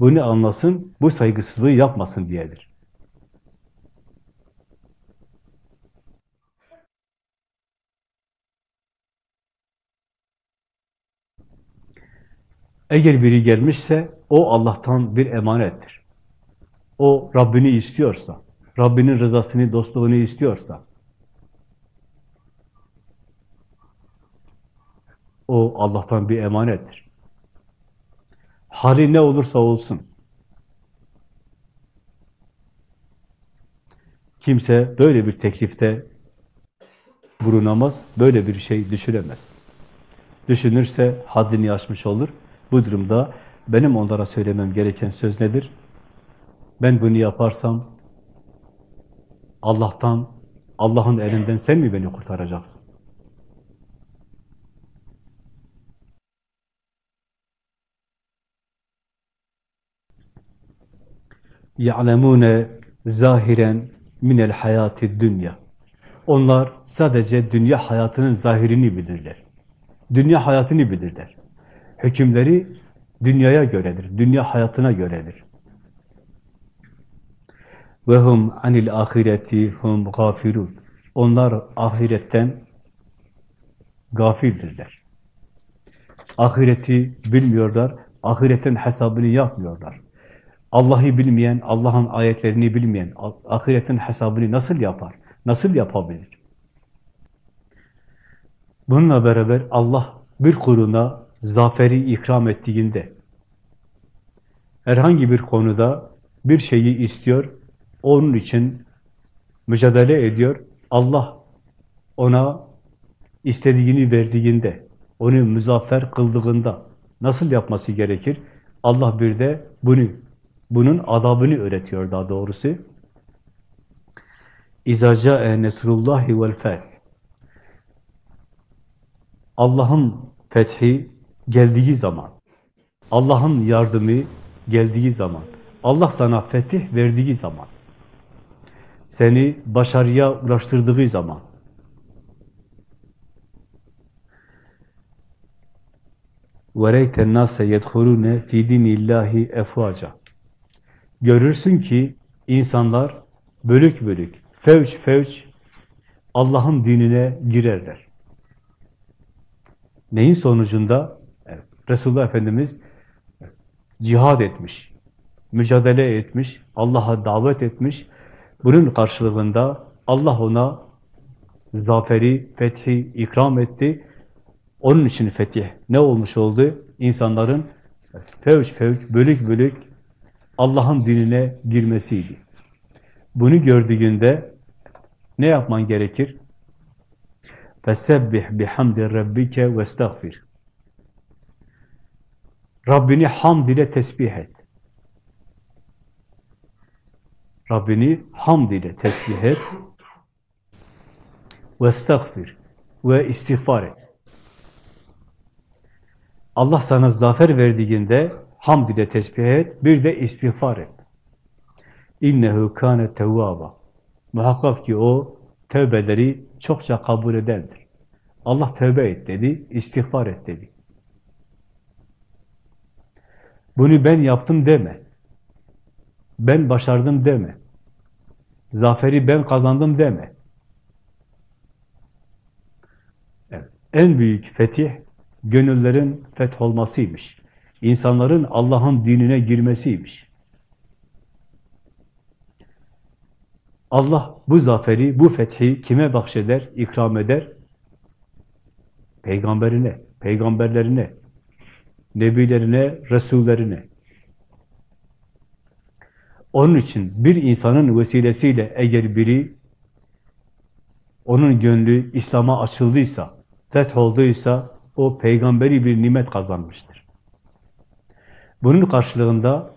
Bunu anlasın, bu saygısızlığı yapmasın diyedir. Eğer biri gelmişse o Allah'tan bir emanettir. O Rabbini istiyorsa, Rabbinin rızasını, dostluğunu istiyorsa, o Allah'tan bir emanettir. Hali ne olursa olsun. Kimse böyle bir teklifte bulunamaz, böyle bir şey düşünemez. Düşünürse haddini aşmış olur. Bu durumda benim onlara söylemem gereken söz nedir? Ben bunu yaparsam Allah'tan, Allah'ın elinden sen mi beni kurtaracaksın? يَعْلَمُونَ zahiren minel hayati dünya. Onlar sadece dünya hayatının zahirini bilirler. Dünya hayatını bilirler. Hükümleri dünyaya göredir, dünya hayatına göredir. Ve hum anil ahireti hum gafilun. Onlar ahiretten gafildirler. Ahireti bilmiyorlar, ahiretin hesabını yapmıyorlar. Allah'ı bilmeyen, Allah'ın ayetlerini bilmeyen, ahiretin hesabını nasıl yapar? Nasıl yapabilir? Bununla beraber Allah bir kuruna zaferi ikram ettiğinde, herhangi bir konuda bir şeyi istiyor, onun için mücadele ediyor, Allah ona istediğini verdiğinde, onu müzaffer kıldığında nasıl yapması gerekir? Allah bir de bunu bunun adabını öğretiyor daha doğrusu. İzâ câe nesrullâhi vel feth. Allah'ın fethi geldiği zaman, Allah'ın yardımı geldiği zaman, Allah sana fetih verdiği zaman, seni başarıya ulaştırdığı zaman, وَرَيْتَ النَّاسَ يَدْخُلُونَ فِي دِينِ اللّٰهِ اَفْوَاجًا Görürsün ki insanlar bölük bölük, fevç fevç Allah'ın dinine girerler. Neyin sonucunda? Resulullah Efendimiz cihad etmiş, mücadele etmiş, Allah'a davet etmiş. Bunun karşılığında Allah ona zaferi, fethi ikram etti. Onun için fetih ne olmuş oldu? İnsanların fevç fevç, bölük bölük Allah'ın dinine girmesiydi. Bunu gördüğünde ne yapman gerekir? Fesebbih bihamdi rabbike ve estağfir. Rabbini hamd ile tesbih et. Rabbini hamd ile tesbih et. Ve estağfir. Ve istiğfar et. Allah sana zafer verdiğinde hamd ile tesbih et, bir de istiğfar et. İnnehu kâne tevvâba. Muhakkak ki o tövbeleri çokça kabul edendir. Allah tövbe et dedi, istiğfar et dedi. Bunu ben yaptım deme. Ben başardım deme. Zaferi ben kazandım deme. Evet. En büyük fetih, gönüllerin fetholmasıymış. İnsanların Allah'ın dinine girmesiymiş. Allah bu zaferi, bu fethi kime bahşeder, ikram eder? Peygamberine, peygamberlerine, nebilerine, resullerine. Onun için bir insanın vesilesiyle eğer biri onun gönlü İslam'a açıldıysa, fetholduysa o peygamberi bir nimet kazanmıştır. Bunun karşılığında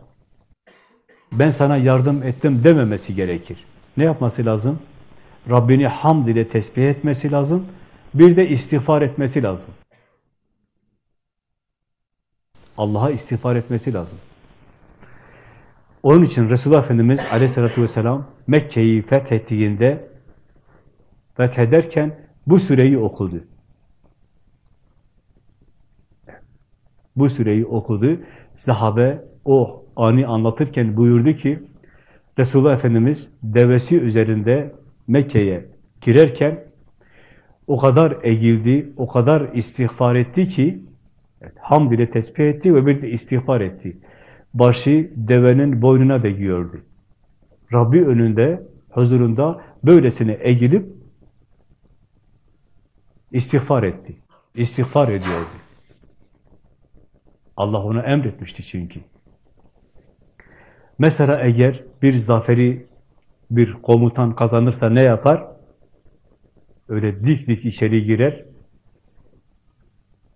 ben sana yardım ettim dememesi gerekir. Ne yapması lazım? Rabbini hamd ile tesbih etmesi lazım. Bir de istiğfar etmesi lazım. Allah'a istiğfar etmesi lazım. Onun için Resulullah Efendimiz aleyhissalatü vesselam Mekke'yi fethettiğinde fethederken bu süreyi okudu. Bu süreyi okudu. Sahabe o anı anlatırken buyurdu ki Resulullah Efendimiz devesi üzerinde Mekke'ye girerken o kadar eğildi, o kadar istiğfar etti ki evet, hamd ile tesbih etti ve bir de istiğfar etti. Başı devenin boynuna değiyordu. Rabbi önünde, huzurunda böylesine eğilip istiğfar etti. İstiğfar ediyordu. Allah ona emretmişti çünkü. Mesela eğer bir zaferi bir komutan kazanırsa ne yapar? Öyle dik dik içeri girer.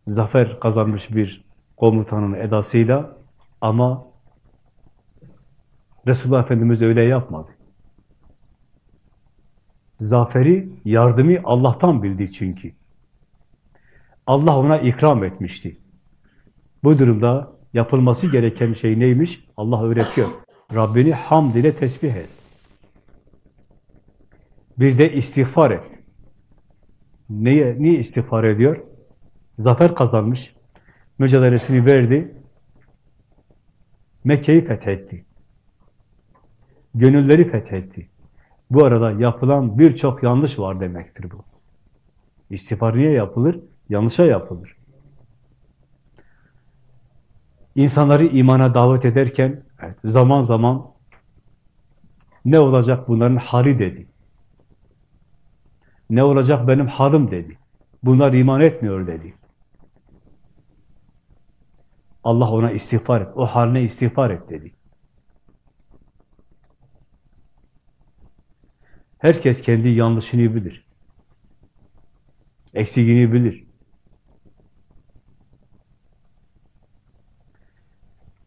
Zafer kazanmış bir komutanın edasıyla ama Resulullah Efendimiz öyle yapmadı. Zaferi, yardımı Allah'tan bildi çünkü. Allah ona ikram etmişti. Bu durumda yapılması gereken şey neymiş? Allah öğretiyor. Rabbini hamd ile tesbih et. Bir de istiğfar et. Neye, niye istiğfar ediyor? Zafer kazanmış. Mücadelesini verdi. Mekke'yi fethetti. Gönülleri fethetti. Bu arada yapılan birçok yanlış var demektir bu. İstiğfar niye yapılır? Yanlışa yapılır. İnsanları imana davet ederken evet, zaman zaman ne olacak bunların hali dedi. Ne olacak benim halim dedi. Bunlar iman etmiyor dedi. Allah ona istiğfar et. O haline istiğfar et dedi. Herkes kendi yanlışını bilir. Eksigini bilir.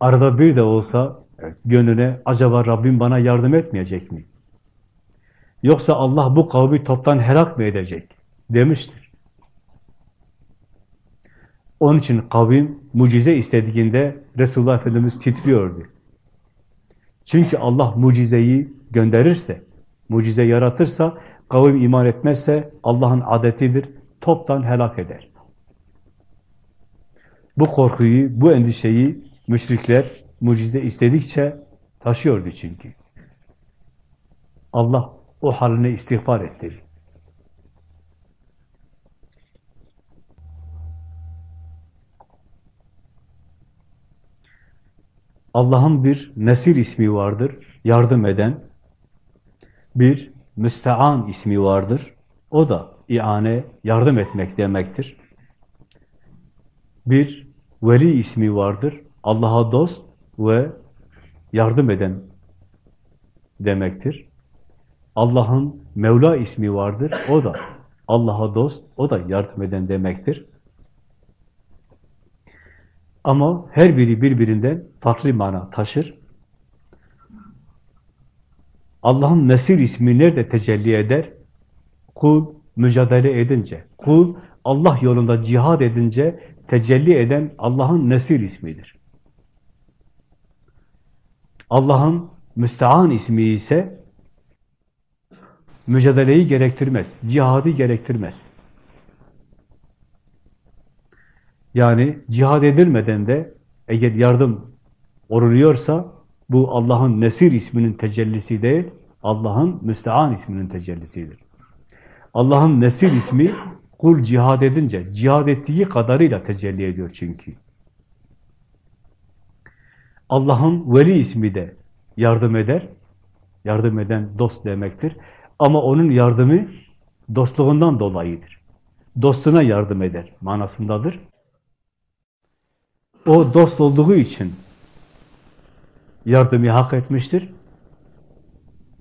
Arada bir de olsa evet, gönlüne acaba Rabbim bana yardım etmeyecek mi? Yoksa Allah bu kavmi toptan helak mı edecek? Demiştir. Onun için kavim mucize istediğinde Resulullah Efendimiz titriyordu. Çünkü Allah mucizeyi gönderirse, mucize yaratırsa, kavim iman etmezse Allah'ın adetidir, toptan helak eder. Bu korkuyu, bu endişeyi müşrikler mucize istedikçe taşıyordu çünkü. Allah o haline istiğfar etti. Allah'ın bir Nesir ismi vardır, yardım eden. Bir Müstean ismi vardır. O da iane, yardım etmek demektir. Bir Veli ismi vardır. Allah'a dost ve yardım eden demektir. Allah'ın Mevla ismi vardır. O da Allah'a dost, o da yardım eden demektir. Ama her biri birbirinden farklı mana taşır. Allah'ın Nesir ismi nerede tecelli eder? Kul mücadele edince, kul Allah yolunda cihad edince tecelli eden Allah'ın Nesir ismidir. Allah'ın Müstean ismi ise mücadeleyi gerektirmez, cihadı gerektirmez. Yani cihad edilmeden de eğer yardım oluyorsa bu Allah'ın Nesir isminin tecellisi değil, Allah'ın Müstean isminin tecellisidir. Allah'ın Nesir ismi kul cihad edince, cihad ettiği kadarıyla tecelli ediyor çünkü. Allah'ın Veli ismi de yardım eder, yardım eden dost demektir. Ama onun yardımı dostluğundan dolayıdır. Dostuna yardım eder manasındadır. O dost olduğu için yardımı hak etmiştir.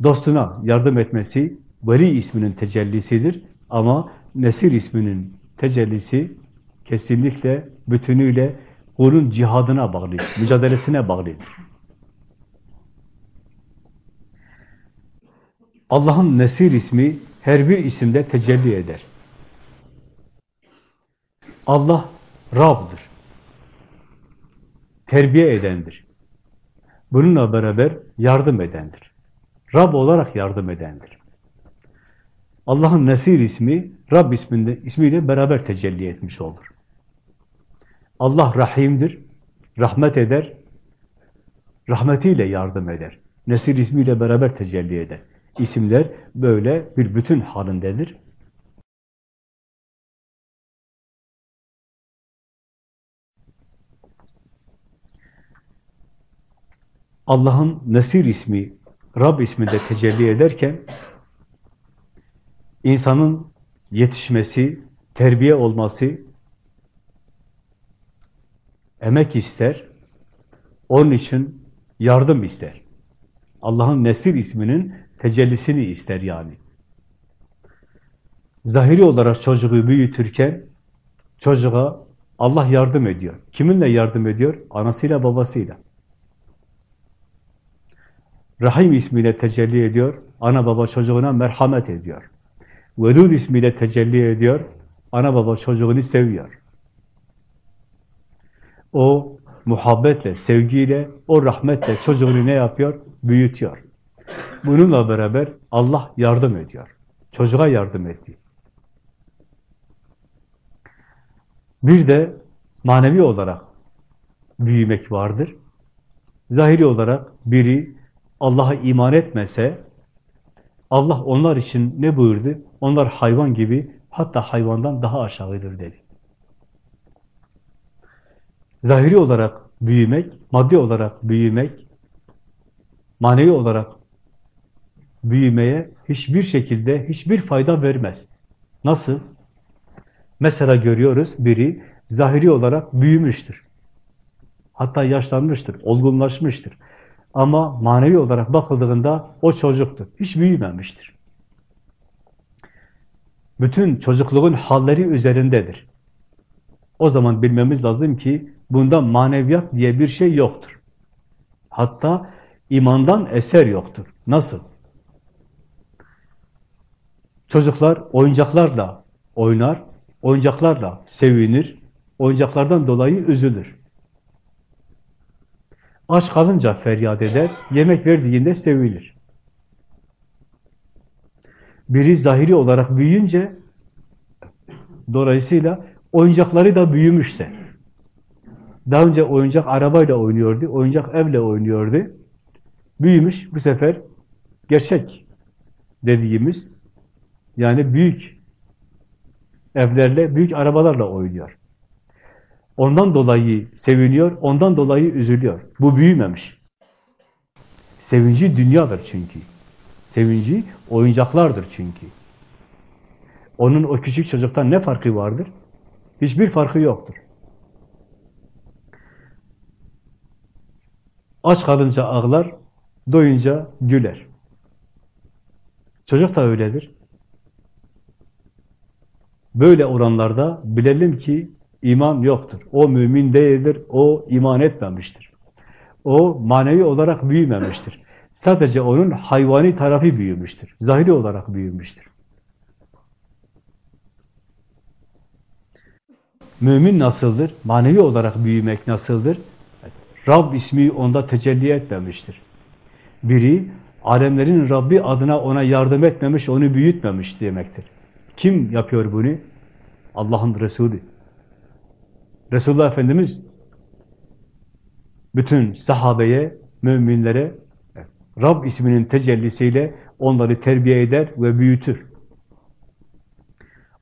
Dostuna yardım etmesi Veli isminin tecellisidir. Ama Nesir isminin tecellisi kesinlikle bütünüyle kulun cihadına bağlı, mücadelesine bağlıdır. Allah'ın Nesir ismi her bir isimde tecelli eder. Allah Rab'dır. Terbiye edendir. Bununla beraber yardım edendir. Rab olarak yardım edendir. Allah'ın Nesir ismi Rab isminde, ismiyle beraber tecelli etmiş olur. Allah Rahim'dir, rahmet eder, rahmetiyle yardım eder. Nesir ismiyle beraber tecelli eder. İsimler böyle bir bütün halindedir. Allah'ın Nesir ismi, Rab isminde tecelli ederken insanın yetişmesi, terbiye olması emek ister. Onun için yardım ister. Allah'ın Nesir isminin tecellisini ister yani. Zahiri olarak çocuğu büyütürken çocuğa Allah yardım ediyor. Kiminle yardım ediyor? Anasıyla babasıyla. Rahim ismiyle tecelli ediyor. Ana baba çocuğuna merhamet ediyor. Velud ismiyle tecelli ediyor. Ana baba çocuğunu seviyor. O muhabbetle, sevgiyle, o rahmetle çocuğunu ne yapıyor? Büyütüyor. Bununla beraber Allah yardım ediyor. Çocuğa yardım etti. Bir de manevi olarak büyümek vardır. Zahiri olarak biri Allah'a iman etmese, Allah onlar için ne buyurdu? Onlar hayvan gibi, hatta hayvandan daha aşağıdır dedi. Zahiri olarak büyümek, maddi olarak büyümek, manevi olarak büyümeye hiçbir şekilde hiçbir fayda vermez. Nasıl? Mesela görüyoruz biri zahiri olarak büyümüştür. Hatta yaşlanmıştır, olgunlaşmıştır. Ama manevi olarak bakıldığında o çocuktur. Hiç büyümemiştir. Bütün çocukluğun halleri üzerindedir. O zaman bilmemiz lazım ki bunda maneviyat diye bir şey yoktur. Hatta imandan eser yoktur. Nasıl? Çocuklar oyuncaklarla oynar, oyuncaklarla sevinir, oyuncaklardan dolayı üzülür. Aç kalınca feryat eder, yemek verdiğinde sevinir. Biri zahiri olarak büyüyünce, dolayısıyla oyuncakları da büyümüşse, daha önce oyuncak arabayla oynuyordu, oyuncak evle oynuyordu, büyümüş, bu sefer gerçek dediğimiz, yani büyük evlerle, büyük arabalarla oynuyor. Ondan dolayı seviniyor, ondan dolayı üzülüyor. Bu büyümemiş. Sevinci dünyadır çünkü. Sevinci oyuncaklardır çünkü. Onun o küçük çocuktan ne farkı vardır? Hiçbir farkı yoktur. Aç kalınca ağlar, doyunca güler. Çocuk da öyledir. Böyle oranlarda bilelim ki iman yoktur. O mümin değildir, o iman etmemiştir. O manevi olarak büyümemiştir. Sadece onun hayvani tarafı büyümüştür. Zahiri olarak büyümüştür. Mümin nasıldır? Manevi olarak büyümek nasıldır? Rab ismi onda tecelli etmemiştir. Biri, alemlerin Rabbi adına ona yardım etmemiş, onu büyütmemiş demektir. Kim yapıyor bunu? Allah'ın Resulü. Resulullah Efendimiz bütün sahabeye, müminlere Rab isminin tecellisiyle onları terbiye eder ve büyütür.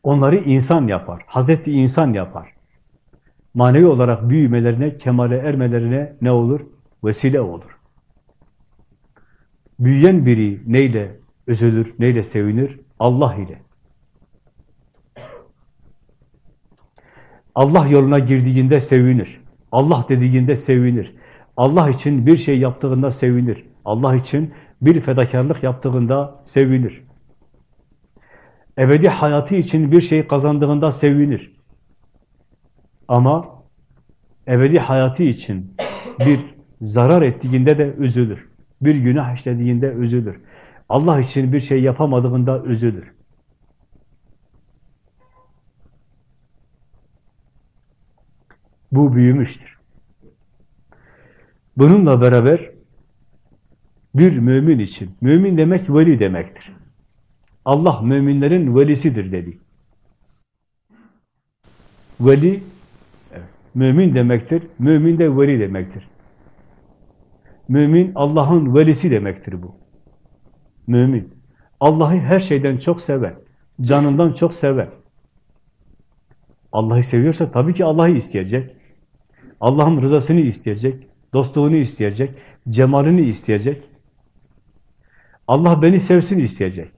Onları insan yapar, Hazreti insan yapar. Manevi olarak büyümelerine, kemale ermelerine ne olur? Vesile olur. Büyüyen biri neyle üzülür, neyle sevinir? Allah ile. Allah yoluna girdiğinde sevinir. Allah dediğinde sevinir. Allah için bir şey yaptığında sevinir. Allah için bir fedakarlık yaptığında sevinir. Ebedi hayatı için bir şey kazandığında sevinir. Ama ebedi hayatı için bir zarar ettiğinde de üzülür. Bir günah işlediğinde üzülür. Allah için bir şey yapamadığında üzülür. Bu büyümüştür. Bununla beraber bir mümin için, mümin demek veli demektir. Allah müminlerin velisidir dedi. Veli, mümin demektir, mümin de veli demektir. Mümin Allah'ın velisi demektir bu. Mümin. Allah'ı her şeyden çok seven, canından çok seven. Allah'ı seviyorsa tabii ki Allah'ı isteyecek. Allah'ın rızasını isteyecek, dostluğunu isteyecek, cemalini isteyecek. Allah beni sevsin isteyecek.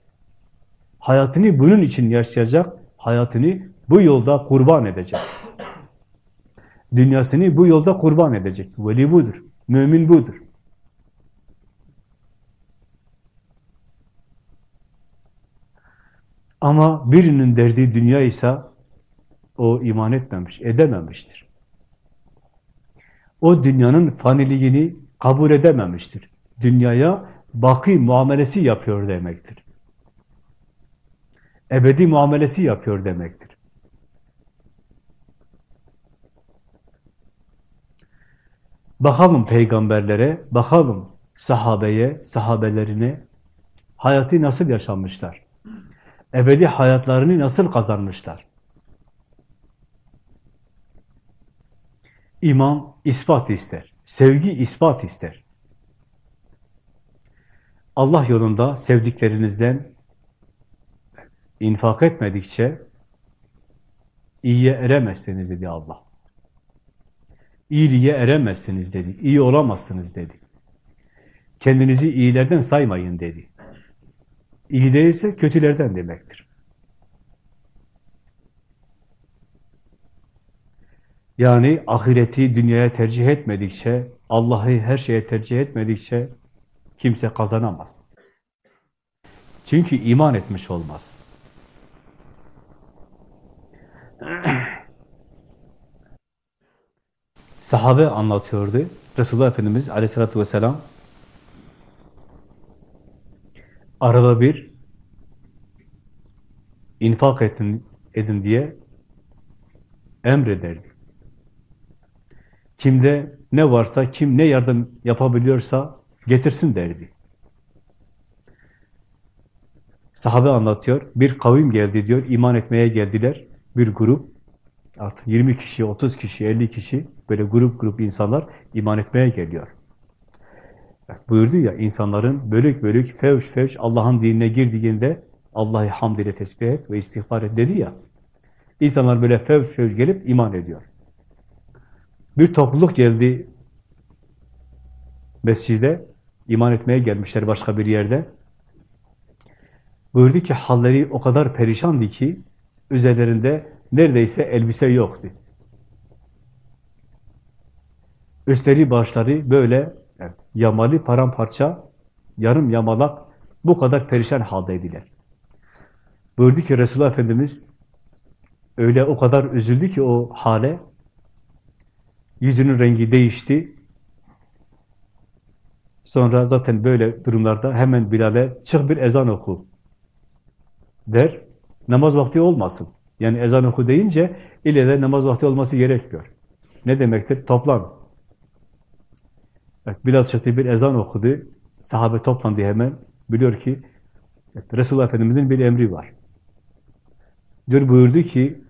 Hayatını bunun için yaşayacak, hayatını bu yolda kurban edecek. Dünyasını bu yolda kurban edecek. Veli budur, mümin budur. Ama birinin derdi dünya ise o iman etmemiş, edememiştir o dünyanın faniliğini kabul edememiştir. Dünyaya baki muamelesi yapıyor demektir. Ebedi muamelesi yapıyor demektir. Bakalım peygamberlere, bakalım sahabeye, sahabelerine hayatı nasıl yaşamışlar? Ebedi hayatlarını nasıl kazanmışlar? İman ispat ister. Sevgi ispat ister. Allah yolunda sevdiklerinizden infak etmedikçe iyiye eremezsiniz dedi Allah. İyiliğe eremezsiniz dedi. İyi olamazsınız dedi. Kendinizi iyilerden saymayın dedi. İyi değilse kötülerden demektir. Yani ahireti dünyaya tercih etmedikçe, Allah'ı her şeye tercih etmedikçe kimse kazanamaz. Çünkü iman etmiş olmaz. [clears throat] Sahabe anlatıyordu. Resulullah Efendimiz aleyhissalatü vesselam arada bir infak edin, edin diye emrederdi. Kimde ne varsa, kim ne yardım yapabiliyorsa getirsin derdi. Sahabe anlatıyor, bir kavim geldi diyor, iman etmeye geldiler, bir grup, artık 20 kişi, 30 kişi, 50 kişi, böyle grup grup insanlar iman etmeye geliyor. Buyurdu ya, insanların bölük bölük, fevş fevş Allah'ın dinine girdiğinde Allah'ı hamd ile tesbih et ve istiğfar et dedi ya, insanlar böyle fevş fevş gelip iman ediyor. Bir topluluk geldi mescide, iman etmeye gelmişler başka bir yerde. Buyurdu ki halleri o kadar perişandı ki üzerlerinde neredeyse elbise yoktu. Üstleri başları böyle yamalı paramparça, yarım yamalak bu kadar perişan haldeydiler. Buyurdu ki Resulullah Efendimiz öyle o kadar üzüldü ki o hale yüzünün rengi değişti. Sonra zaten böyle durumlarda hemen Bilal'e çık bir ezan oku der. Namaz vakti olmasın. Yani ezan oku deyince ille de namaz vakti olması gerekmiyor. Ne demektir? Toplan. Evet, Bilal çıktı bir ezan okudu. Sahabe toplandı hemen. Biliyor ki evet, Resulullah Efendimiz'in bir emri var. Diyor buyurdu ki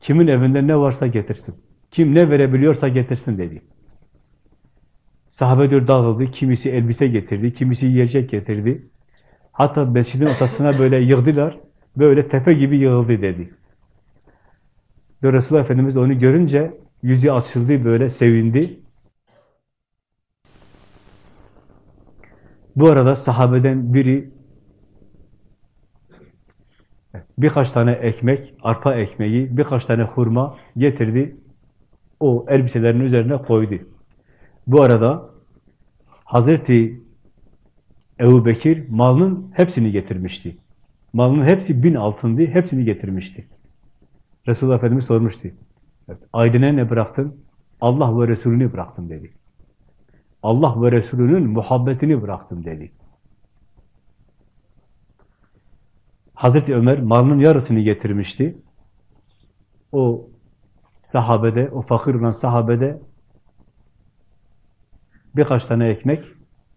kimin evinde ne varsa getirsin. Kim ne verebiliyorsa getirsin dedi. Sahabe diyor dağıldı. Kimisi elbise getirdi, kimisi yiyecek getirdi. Hatta mescidin ortasına böyle yığdılar. Böyle tepe gibi yığıldı dedi. Diyor Resulullah Efendimiz onu görünce yüzü açıldı böyle sevindi. Bu arada sahabeden biri birkaç tane ekmek, arpa ekmeği, birkaç tane hurma getirdi. O elbiselerin üzerine koydu. Bu arada Hazreti Ebu Bekir malının hepsini getirmişti. Malının hepsi bin altındı, hepsini getirmişti. Resulullah Efendimiz sormuştu. Evet, ailene ne bıraktın? Allah ve Resulünü bıraktım dedi. Allah ve Resulünün muhabbetini bıraktım dedi. Hazreti Ömer malının yarısını getirmişti. O sahabede, o fakir olan sahabede birkaç tane ekmek,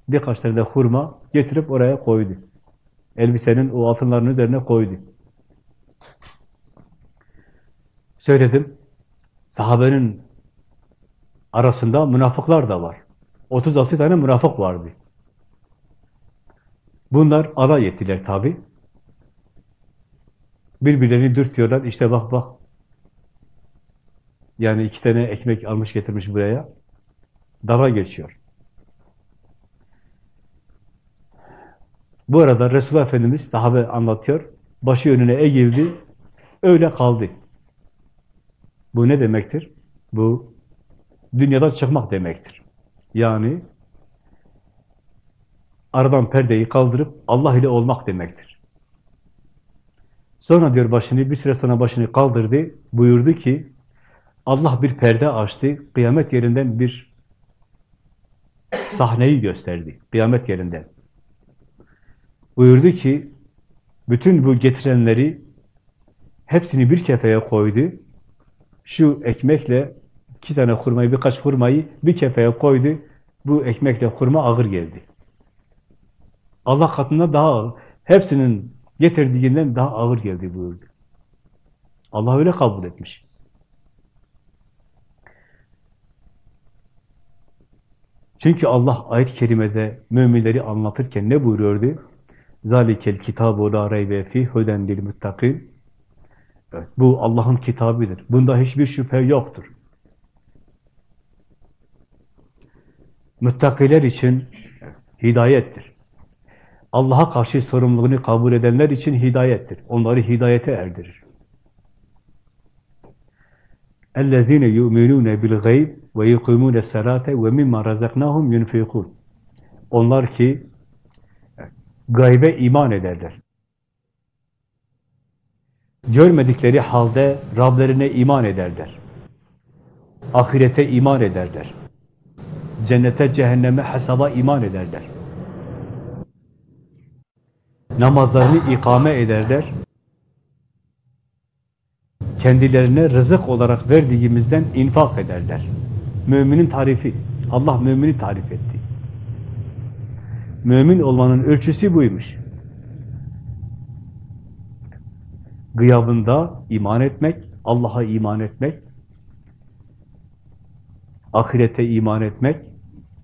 birkaç tane de hurma getirip oraya koydu. Elbisenin o altınların üzerine koydu. Söyledim, sahabenin arasında münafıklar da var. 36 tane münafık vardı. Bunlar alay ettiler tabi. Birbirlerini dürtüyorlar. İşte bak bak. Yani iki tane ekmek almış getirmiş buraya. Dara geçiyor. Bu arada Resulullah Efendimiz sahabe anlatıyor. Başı önüne eğildi. Öyle kaldı. Bu ne demektir? Bu dünyadan çıkmak demektir. Yani aradan perdeyi kaldırıp Allah ile olmak demektir. Sonra diyor başını, bir süre sonra başını kaldırdı, buyurdu ki Allah bir perde açtı, kıyamet yerinden bir sahneyi gösterdi, kıyamet yerinden. Buyurdu ki bütün bu getirenleri hepsini bir kefeye koydu. Şu ekmekle iki tane hurmayı, birkaç hurmayı bir kefeye koydu. Bu ekmekle hurma ağır geldi. Allah katında daha ağır. Hepsinin getirdiğinden daha ağır geldi buyurdu. Allah öyle kabul etmiş. Çünkü Allah ayet-i kerimede müminleri anlatırken ne buyuruyordu? Zalikel kitabu la reybe fi huden lil muttakin. Evet, bu Allah'ın kitabıdır. Bunda hiçbir şüphe yoktur. Müttakiler için hidayettir. Allah'a karşı sorumluluğunu kabul edenler için hidayettir. Onları hidayete erdirir. اَلَّذ۪ينَ يُؤْمِنُونَ بِالْغَيْبِ وَيُقِيمُونَ السَّلَاةَ وَمِمَّا رَزَقْنَاهُمْ يُنْفِقُونَ Onlar ki gaybe iman ederler. Görmedikleri halde Rablerine iman ederler. Ahirete iman ederler. Cennete, cehenneme, hesaba iman ederler. Namazlarını ikame ederler. Kendilerine rızık olarak verdiğimizden infak ederler. Müminin tarifi. Allah mümini tarif etti. Mümin olmanın ölçüsü buymuş. Gıyabında iman etmek, Allah'a iman etmek, ahirete iman etmek,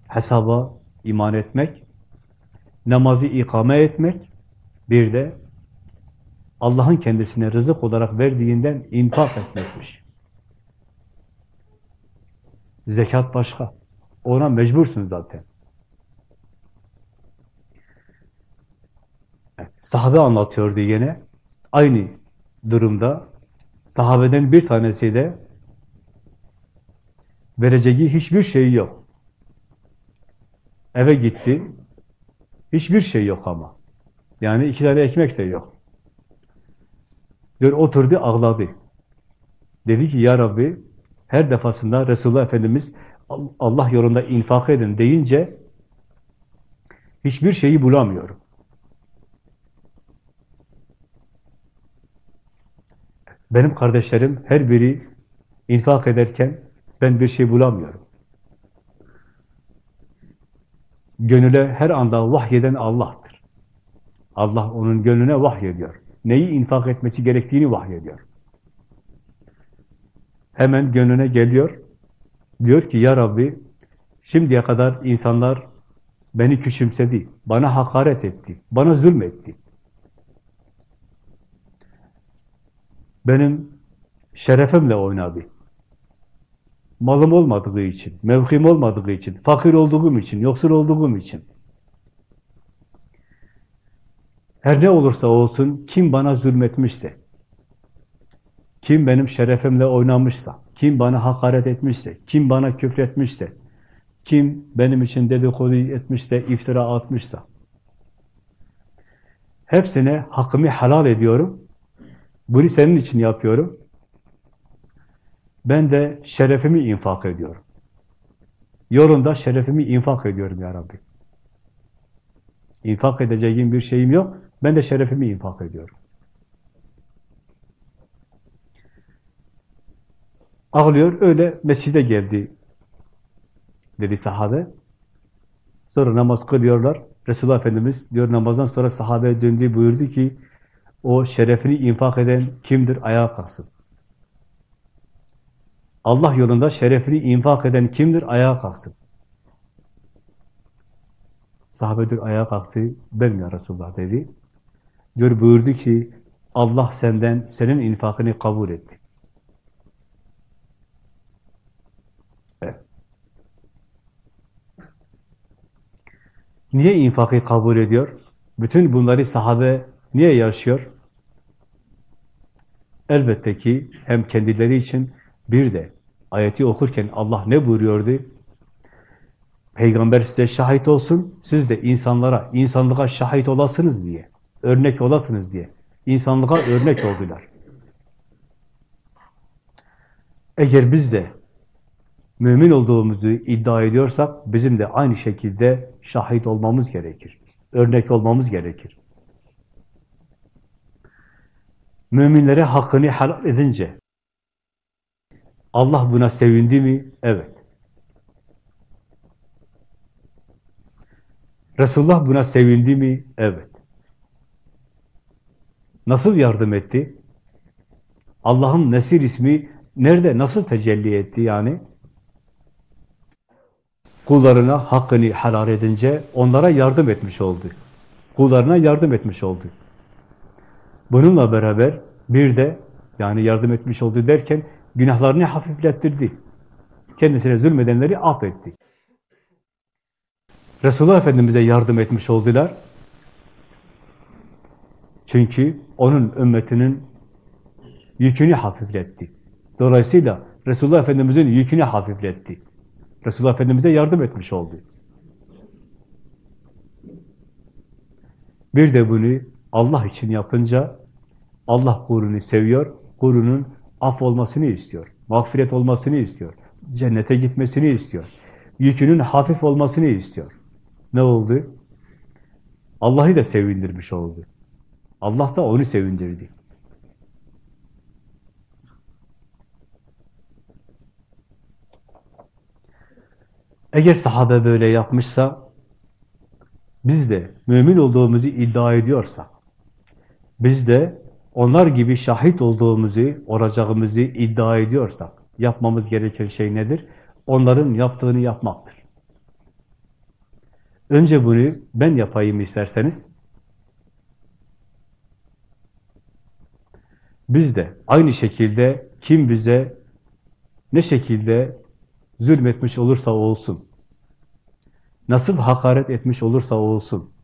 hesaba iman etmek, namazı ikame etmek, bir de Allah'ın kendisine rızık olarak verdiğinden infak etmekmiş. Zekat başka. Ona mecbursun zaten. Evet, sahabe anlatıyordu yine. Aynı durumda sahabeden bir tanesi de vereceği hiçbir şey yok. Eve gitti. Hiçbir şey yok ama. Yani iki tane ekmek de yok. Diyor oturdu ağladı. Dedi ki ya Rabbi her defasında Resulullah Efendimiz Allah yolunda infak edin deyince hiçbir şeyi bulamıyorum. Benim kardeşlerim her biri infak ederken ben bir şey bulamıyorum. Gönüle her anda vahyeden Allah'tır. Allah onun gönlüne vahyediyor. Neyi infak etmesi gerektiğini vahyediyor. Hemen gönlüne geliyor. Diyor ki ya Rabbi şimdiye kadar insanlar beni küçümsedi, bana hakaret etti, bana zulmetti. Benim şerefimle oynadı. Malım olmadığı için, mevkim olmadığı için, fakir olduğum için, yoksul olduğum için. Her ne olursa olsun, kim bana zulmetmişse, kim benim şerefimle oynamışsa, kim bana hakaret etmişse, kim bana küfretmişse, kim benim için dedikodu etmişse, iftira atmışsa, hepsine hakkımı helal ediyorum. Bunu senin için yapıyorum. Ben de şerefimi infak ediyorum. Yolunda şerefimi infak ediyorum ya Rabbi. İnfak edeceğim bir şeyim yok. Ben de şerefimi infak ediyorum. Ağlıyor, öyle mescide geldi dedi sahabe. Sonra namaz kılıyorlar. Resulullah Efendimiz diyor namazdan sonra sahabeye döndü buyurdu ki o şerefini infak eden kimdir? Ayağa kalksın. Allah yolunda şerefini infak eden kimdir? Ayağa kalksın. Sahabe diyor ayağa kalktı. Ben ya Resulullah dedi. Diyor buyurdu ki Allah senden senin infakını kabul etti. Evet. Niye infakı kabul ediyor? Bütün bunları sahabe niye yaşıyor? Elbette ki hem kendileri için bir de ayeti okurken Allah ne buyuruyordu? Peygamber size şahit olsun, siz de insanlara, insanlığa şahit olasınız diye, örnek olasınız diye. İnsanlığa örnek oldular. Eğer biz de mümin olduğumuzu iddia ediyorsak, bizim de aynı şekilde şahit olmamız gerekir. Örnek olmamız gerekir. Müminlere hakkını helal edince, Allah buna sevindi mi? Evet. Resulullah buna sevindi mi? Evet. Nasıl yardım etti? Allah'ın Nesir ismi nerede, nasıl tecelli etti yani? Kullarına hakkını helal edince onlara yardım etmiş oldu. Kullarına yardım etmiş oldu. Bununla beraber bir de yani yardım etmiş oldu derken günahlarını hafiflettirdi. Kendisine zulmedenleri affetti. Resulullah Efendimiz'e yardım etmiş oldular. Çünkü onun ümmetinin yükünü hafifletti. Dolayısıyla Resulullah Efendimiz'in yükünü hafifletti. Resulullah Efendimiz'e yardım etmiş oldu. Bir de bunu Allah için yapınca Allah kulunu seviyor, kulunun af olmasını istiyor, mağfiret olmasını istiyor, cennete gitmesini istiyor, yükünün hafif olmasını istiyor. Ne oldu? Allah'ı da sevindirmiş oldu. Allah da onu sevindirdi. Eğer sahabe böyle yapmışsa, biz de mümin olduğumuzu iddia ediyorsak, biz de onlar gibi şahit olduğumuzu, olacağımızı iddia ediyorsak, yapmamız gereken şey nedir? Onların yaptığını yapmaktır. Önce bunu ben yapayım isterseniz, biz de aynı şekilde kim bize ne şekilde zulmetmiş olursa olsun, nasıl hakaret etmiş olursa olsun,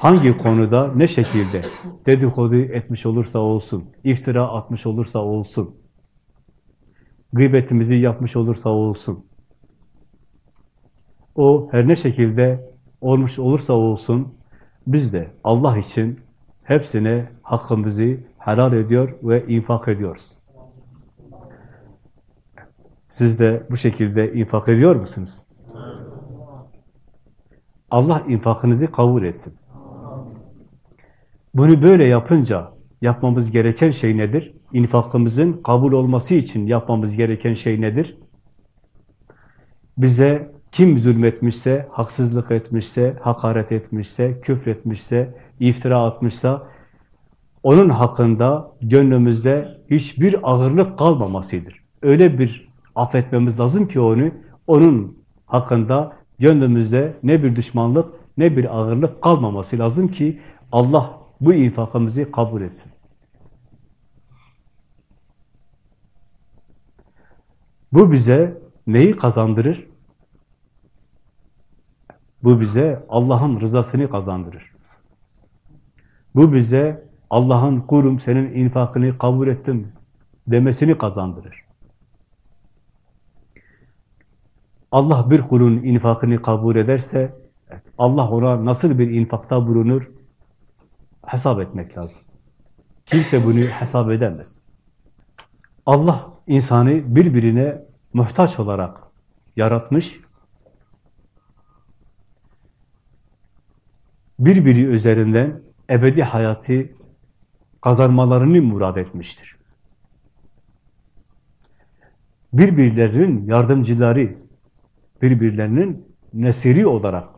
hangi konuda ne şekilde dedikodu etmiş olursa olsun, iftira atmış olursa olsun, gıybetimizi yapmış olursa olsun, o her ne şekilde olmuş olursa olsun, biz de Allah için hepsine hakkımızı helal ediyor ve infak ediyoruz. Siz de bu şekilde infak ediyor musunuz? Allah infakınızı kabul etsin. Bunu böyle yapınca yapmamız gereken şey nedir? İnfakımızın kabul olması için yapmamız gereken şey nedir? Bize kim zulmetmişse, haksızlık etmişse, hakaret etmişse, küfretmişse, iftira atmışsa, onun hakkında gönlümüzde hiçbir ağırlık kalmamasıdır. Öyle bir affetmemiz lazım ki onu, onun hakkında gönlümüzde ne bir düşmanlık, ne bir ağırlık kalmaması lazım ki Allah bu infakımızı kabul etsin. Bu bize neyi kazandırır? Bu bize Allah'ın rızasını kazandırır. Bu bize Allah'ın kurum senin infakını kabul ettim demesini kazandırır. Allah bir kulun infakını kabul ederse Allah ona nasıl bir infakta bulunur hesap etmek lazım. Kimse bunu hesap edemez. Allah insanı birbirine muhtaç olarak yaratmış, birbiri üzerinden ebedi hayatı kazanmalarını murad etmiştir. Birbirlerinin yardımcıları, birbirlerinin nesiri olarak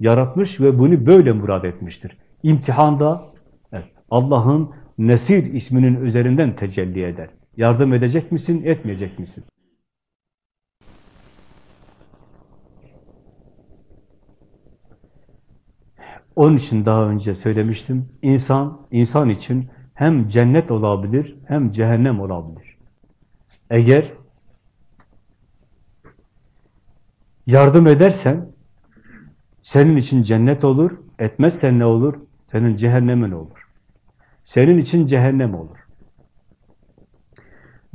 yaratmış ve bunu böyle murad etmiştir. İmtihanda evet, Allah'ın Nesir isminin üzerinden tecelli eder. Yardım edecek misin, etmeyecek misin? Onun için daha önce söylemiştim. İnsan, insan için hem cennet olabilir, hem cehennem olabilir. Eğer yardım edersen, senin için cennet olur, etmezsen ne olur? Senin cehennemin olur. Senin için cehennem olur.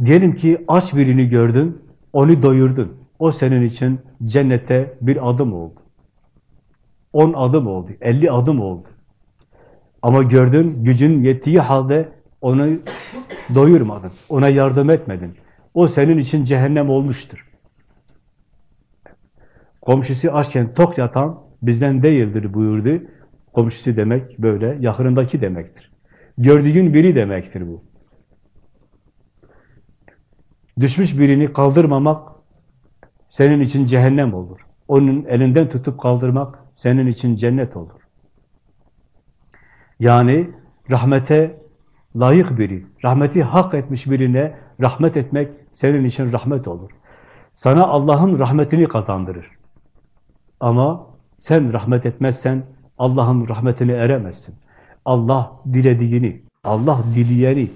Diyelim ki aç birini gördün, onu doyurdun. O senin için cennete bir adım oldu. On adım oldu, elli adım oldu. Ama gördün, gücün yettiği halde onu doyurmadın, ona yardım etmedin. O senin için cehennem olmuştur. Komşusu açken tok yatan bizden değildir buyurdu. Komşusu demek böyle, yakınındaki demektir. Gördüğün biri demektir bu. Düşmüş birini kaldırmamak senin için cehennem olur. Onun elinden tutup kaldırmak senin için cennet olur. Yani rahmete layık biri, rahmeti hak etmiş birine rahmet etmek senin için rahmet olur. Sana Allah'ın rahmetini kazandırır. Ama sen rahmet etmezsen Allah'ın rahmetine eremezsin. Allah dilediğini, Allah dileyeni,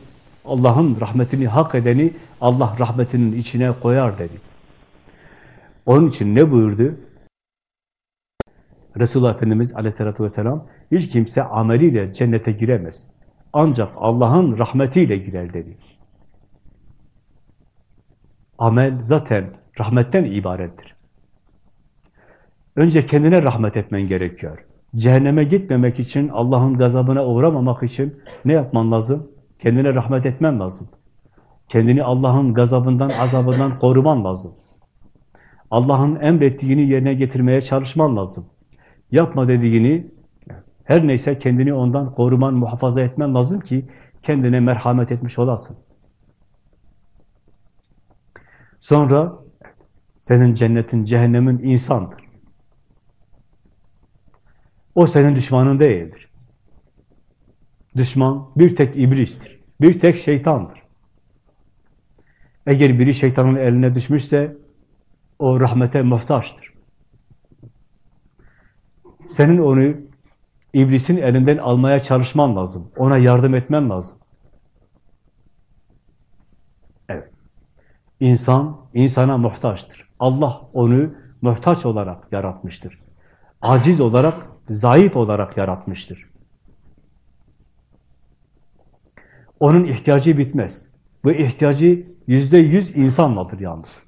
Allah'ın rahmetini hak edeni Allah rahmetinin içine koyar dedi. Onun için ne buyurdu? Resulullah Efendimiz aleyhissalatü vesselam hiç kimse ameliyle cennete giremez. Ancak Allah'ın rahmetiyle girer dedi. Amel zaten rahmetten ibarettir. Önce kendine rahmet etmen gerekiyor. Cehenneme gitmemek için, Allah'ın gazabına uğramamak için ne yapman lazım? Kendine rahmet etmen lazım. Kendini Allah'ın gazabından, azabından koruman lazım. Allah'ın emrettiğini yerine getirmeye çalışman lazım. Yapma dediğini, her neyse kendini ondan koruman, muhafaza etmen lazım ki kendine merhamet etmiş olasın. Sonra Senin cennetin, cehennemin insandır. O senin düşmanın değildir. Düşman bir tek iblistir. Bir tek şeytandır. Eğer biri şeytanın eline düşmüşse o rahmete muhtaçtır. Senin onu iblisin elinden almaya çalışman lazım. Ona yardım etmen lazım. Evet. İnsan, insana muhtaçtır. Allah onu muhtaç olarak yaratmıştır. Aciz olarak, zayıf olarak yaratmıştır. Onun ihtiyacı bitmez. Bu ihtiyacı yüzde yüz insanladır yalnız.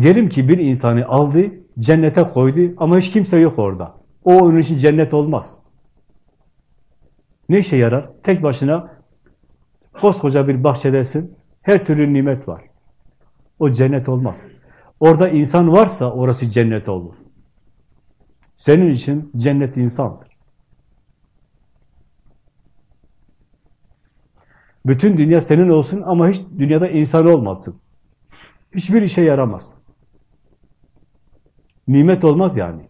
Diyelim ki bir insanı aldı, cennete koydu ama hiç kimse yok orada. O onun için cennet olmaz. Ne işe yarar? Tek başına koskoca bir bahçedesin, her türlü nimet var. O cennet olmaz. Orada insan varsa orası cennet olur. Senin için cennet insandır. Bütün dünya senin olsun ama hiç dünyada insan olmasın. Hiçbir işe yaramaz. Nimet olmaz yani.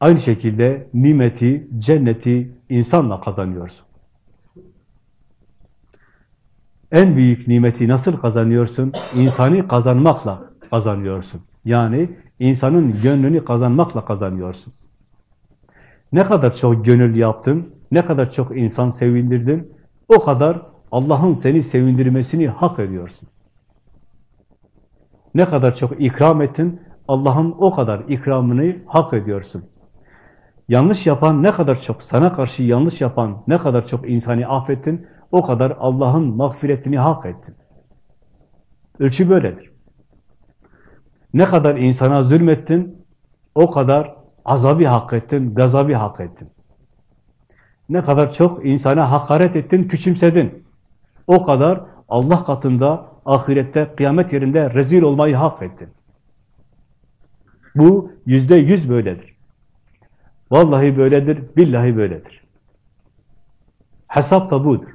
Aynı şekilde nimeti, cenneti insanla kazanıyorsun. En büyük nimeti nasıl kazanıyorsun? İnsani kazanmakla kazanıyorsun. Yani insanın gönlünü kazanmakla kazanıyorsun. Ne kadar çok gönül yaptın, ne kadar çok insan sevindirdin, o kadar Allah'ın seni sevindirmesini hak ediyorsun. Ne kadar çok ikram ettin, Allah'ın o kadar ikramını hak ediyorsun. Yanlış yapan ne kadar çok, sana karşı yanlış yapan ne kadar çok insanı affettin, o kadar Allah'ın mağfiretini hak ettin. Ölçü böyledir. Ne kadar insana zulmettin, o kadar azabı hak ettin, gazabı hak ettin. Ne kadar çok insana hakaret ettin, küçümsedin. O kadar Allah katında, ahirette, kıyamet yerinde rezil olmayı hak ettin. Bu yüzde yüz böyledir. Vallahi böyledir, billahi böyledir. Hesap da budur.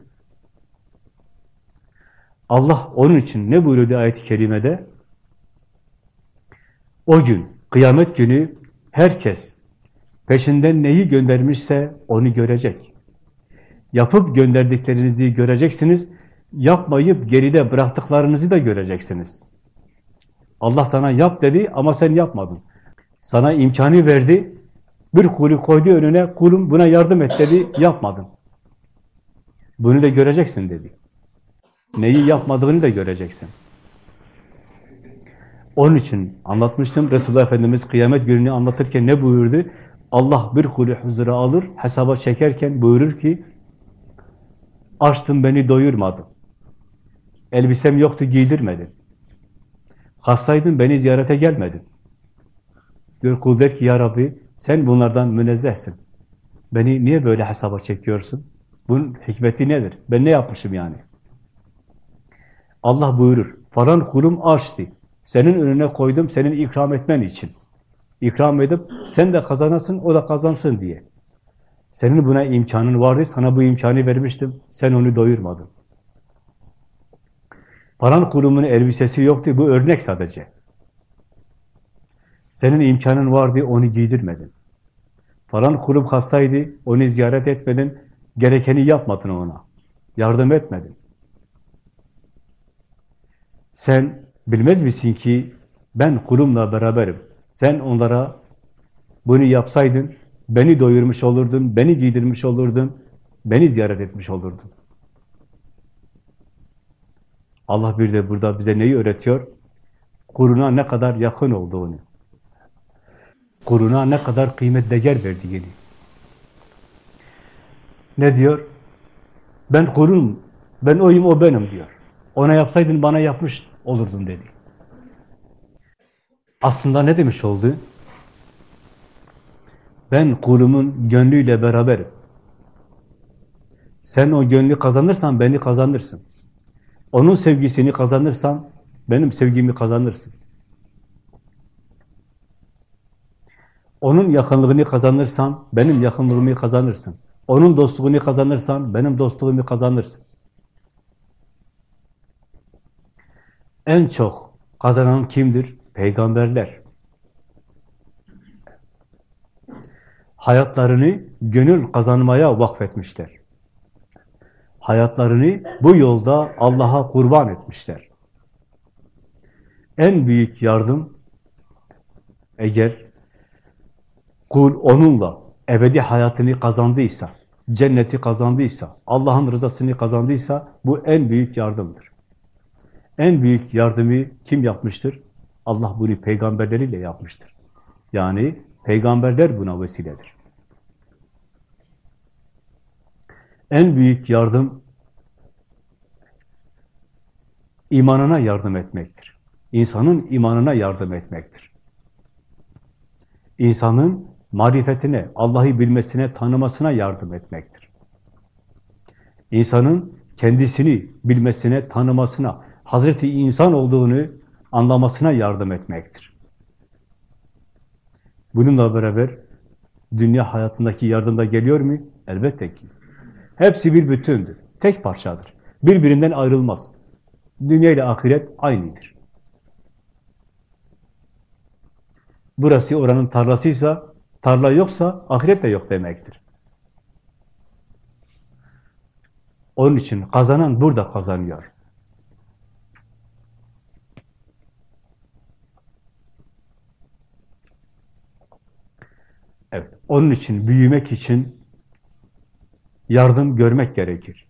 Allah onun için ne buyuruyordu ayet-i kerimede? O gün, kıyamet günü herkes peşinden neyi göndermişse onu görecek. Yapıp gönderdiklerinizi göreceksiniz, yapmayıp geride bıraktıklarınızı da göreceksiniz. Allah sana yap dedi ama sen yapmadın. Sana imkanı verdi, bir kulu koydu önüne, kulum buna yardım et dedi, yapmadın. Bunu da göreceksin dedi. Neyi yapmadığını da göreceksin. Onun için anlatmıştım. Resulullah Efendimiz kıyamet gününü anlatırken ne buyurdu? Allah bir kulü huzura alır, hesaba çekerken buyurur ki açtın beni doyurmadın. Elbisem yoktu giydirmedin. Hastaydın beni ziyarete gelmedin. Diyor kul der ki ya Rabbi sen bunlardan münezzehsin. Beni niye böyle hesaba çekiyorsun? Bunun hikmeti nedir? Ben ne yapmışım yani? Allah buyurur. Falan kulum açtı. Senin önüne koydum senin ikram etmen için. İkram edip sen de kazanasın, o da kazansın diye. Senin buna imkanın vardı, sana bu imkanı vermiştim. Sen onu doyurmadın. Paran kulumun elbisesi yoktu, bu örnek sadece. Senin imkanın vardı, onu giydirmedin. Falan kulum hastaydı, onu ziyaret etmedin, gerekeni yapmadın ona. Yardım etmedin. Sen bilmez misin ki ben kulumla beraberim. Sen onlara bunu yapsaydın, beni doyurmuş olurdun, beni giydirmiş olurdun, beni ziyaret etmiş olurdun. Allah bir de burada bize neyi öğretiyor? Kuruna ne kadar yakın olduğunu. Kuruna ne kadar kıymet değer verdiğini. Ne diyor? Ben kurun, ben oyum, o benim diyor. Ona yapsaydın bana yapmış olurdun dedi. Aslında ne demiş oldu? Ben kulumun gönlüyle beraberim. Sen o gönlü kazanırsan beni kazanırsın. Onun sevgisini kazanırsan benim sevgimi kazanırsın. Onun yakınlığını kazanırsan benim yakınlığımı kazanırsın. Onun dostluğunu kazanırsan benim dostluğumu kazanırsın. En çok kazanan kimdir? Peygamberler. Hayatlarını gönül kazanmaya vakfetmişler. Hayatlarını bu yolda Allah'a kurban etmişler. En büyük yardım eğer kul onunla ebedi hayatını kazandıysa, cenneti kazandıysa, Allah'ın rızasını kazandıysa bu en büyük yardımdır. En büyük yardımı kim yapmıştır? Allah bunu peygamberleriyle yapmıştır. Yani peygamberler buna vesiledir. En büyük yardım imanına yardım etmektir. İnsanın imanına yardım etmektir. İnsanın marifetine, Allah'ı bilmesine, tanımasına yardım etmektir. İnsanın kendisini bilmesine, tanımasına, Hazreti insan olduğunu anlamasına yardım etmektir. Bununla beraber dünya hayatındaki yardım da geliyor mu? Elbette ki. Hepsi bir bütündür. Tek parçadır. Birbirinden ayrılmaz. Dünya ile ahiret aynıdır. Burası oranın tarlasıysa, tarla yoksa ahiret de yok demektir. Onun için kazanan burada kazanıyor. Evet, onun için büyümek için yardım görmek gerekir.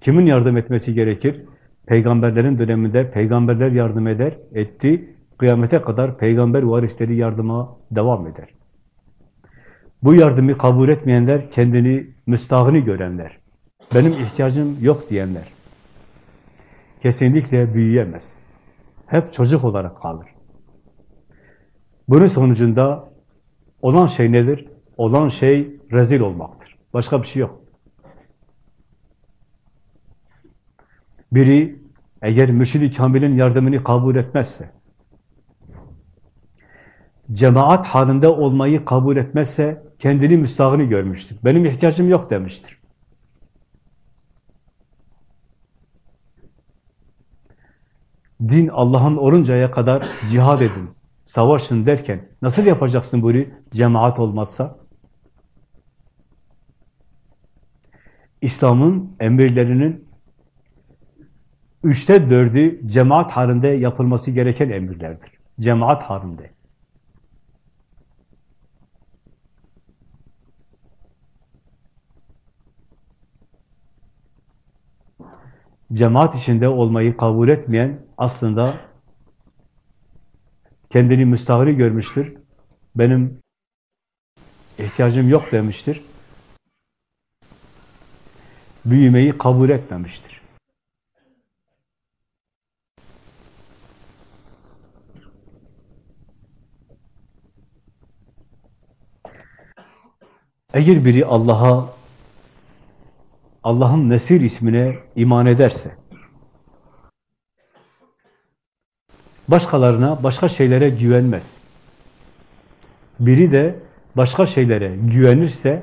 Kimin yardım etmesi gerekir? Peygamberlerin döneminde peygamberler yardım eder, etti. Kıyamete kadar peygamber varisleri yardıma devam eder. Bu yardımı kabul etmeyenler, kendini müstahını görenler, benim ihtiyacım yok diyenler, kesinlikle büyüyemez. Hep çocuk olarak kalır. Bunun sonucunda olan şey nedir? Olan şey rezil olmaktır. Başka bir şey yok. Biri eğer mürşid-i kamilin yardımını kabul etmezse, cemaat halinde olmayı kabul etmezse kendini müstahını görmüştür. Benim ihtiyacım yok demiştir. Din Allah'ın oluncaya kadar cihad edin, savaşın derken nasıl yapacaksın bunu cemaat olmazsa? İslam'ın emirlerinin üçte dördü cemaat halinde yapılması gereken emirlerdir. Cemaat halinde. Cemaat içinde olmayı kabul etmeyen aslında kendini müstahri görmüştür. Benim ihtiyacım yok demiştir. Büyümeyi kabul etmemiştir. Eğer biri Allah'a Allah'ın Nesir ismine iman ederse başkalarına, başka şeylere güvenmez. Biri de başka şeylere güvenirse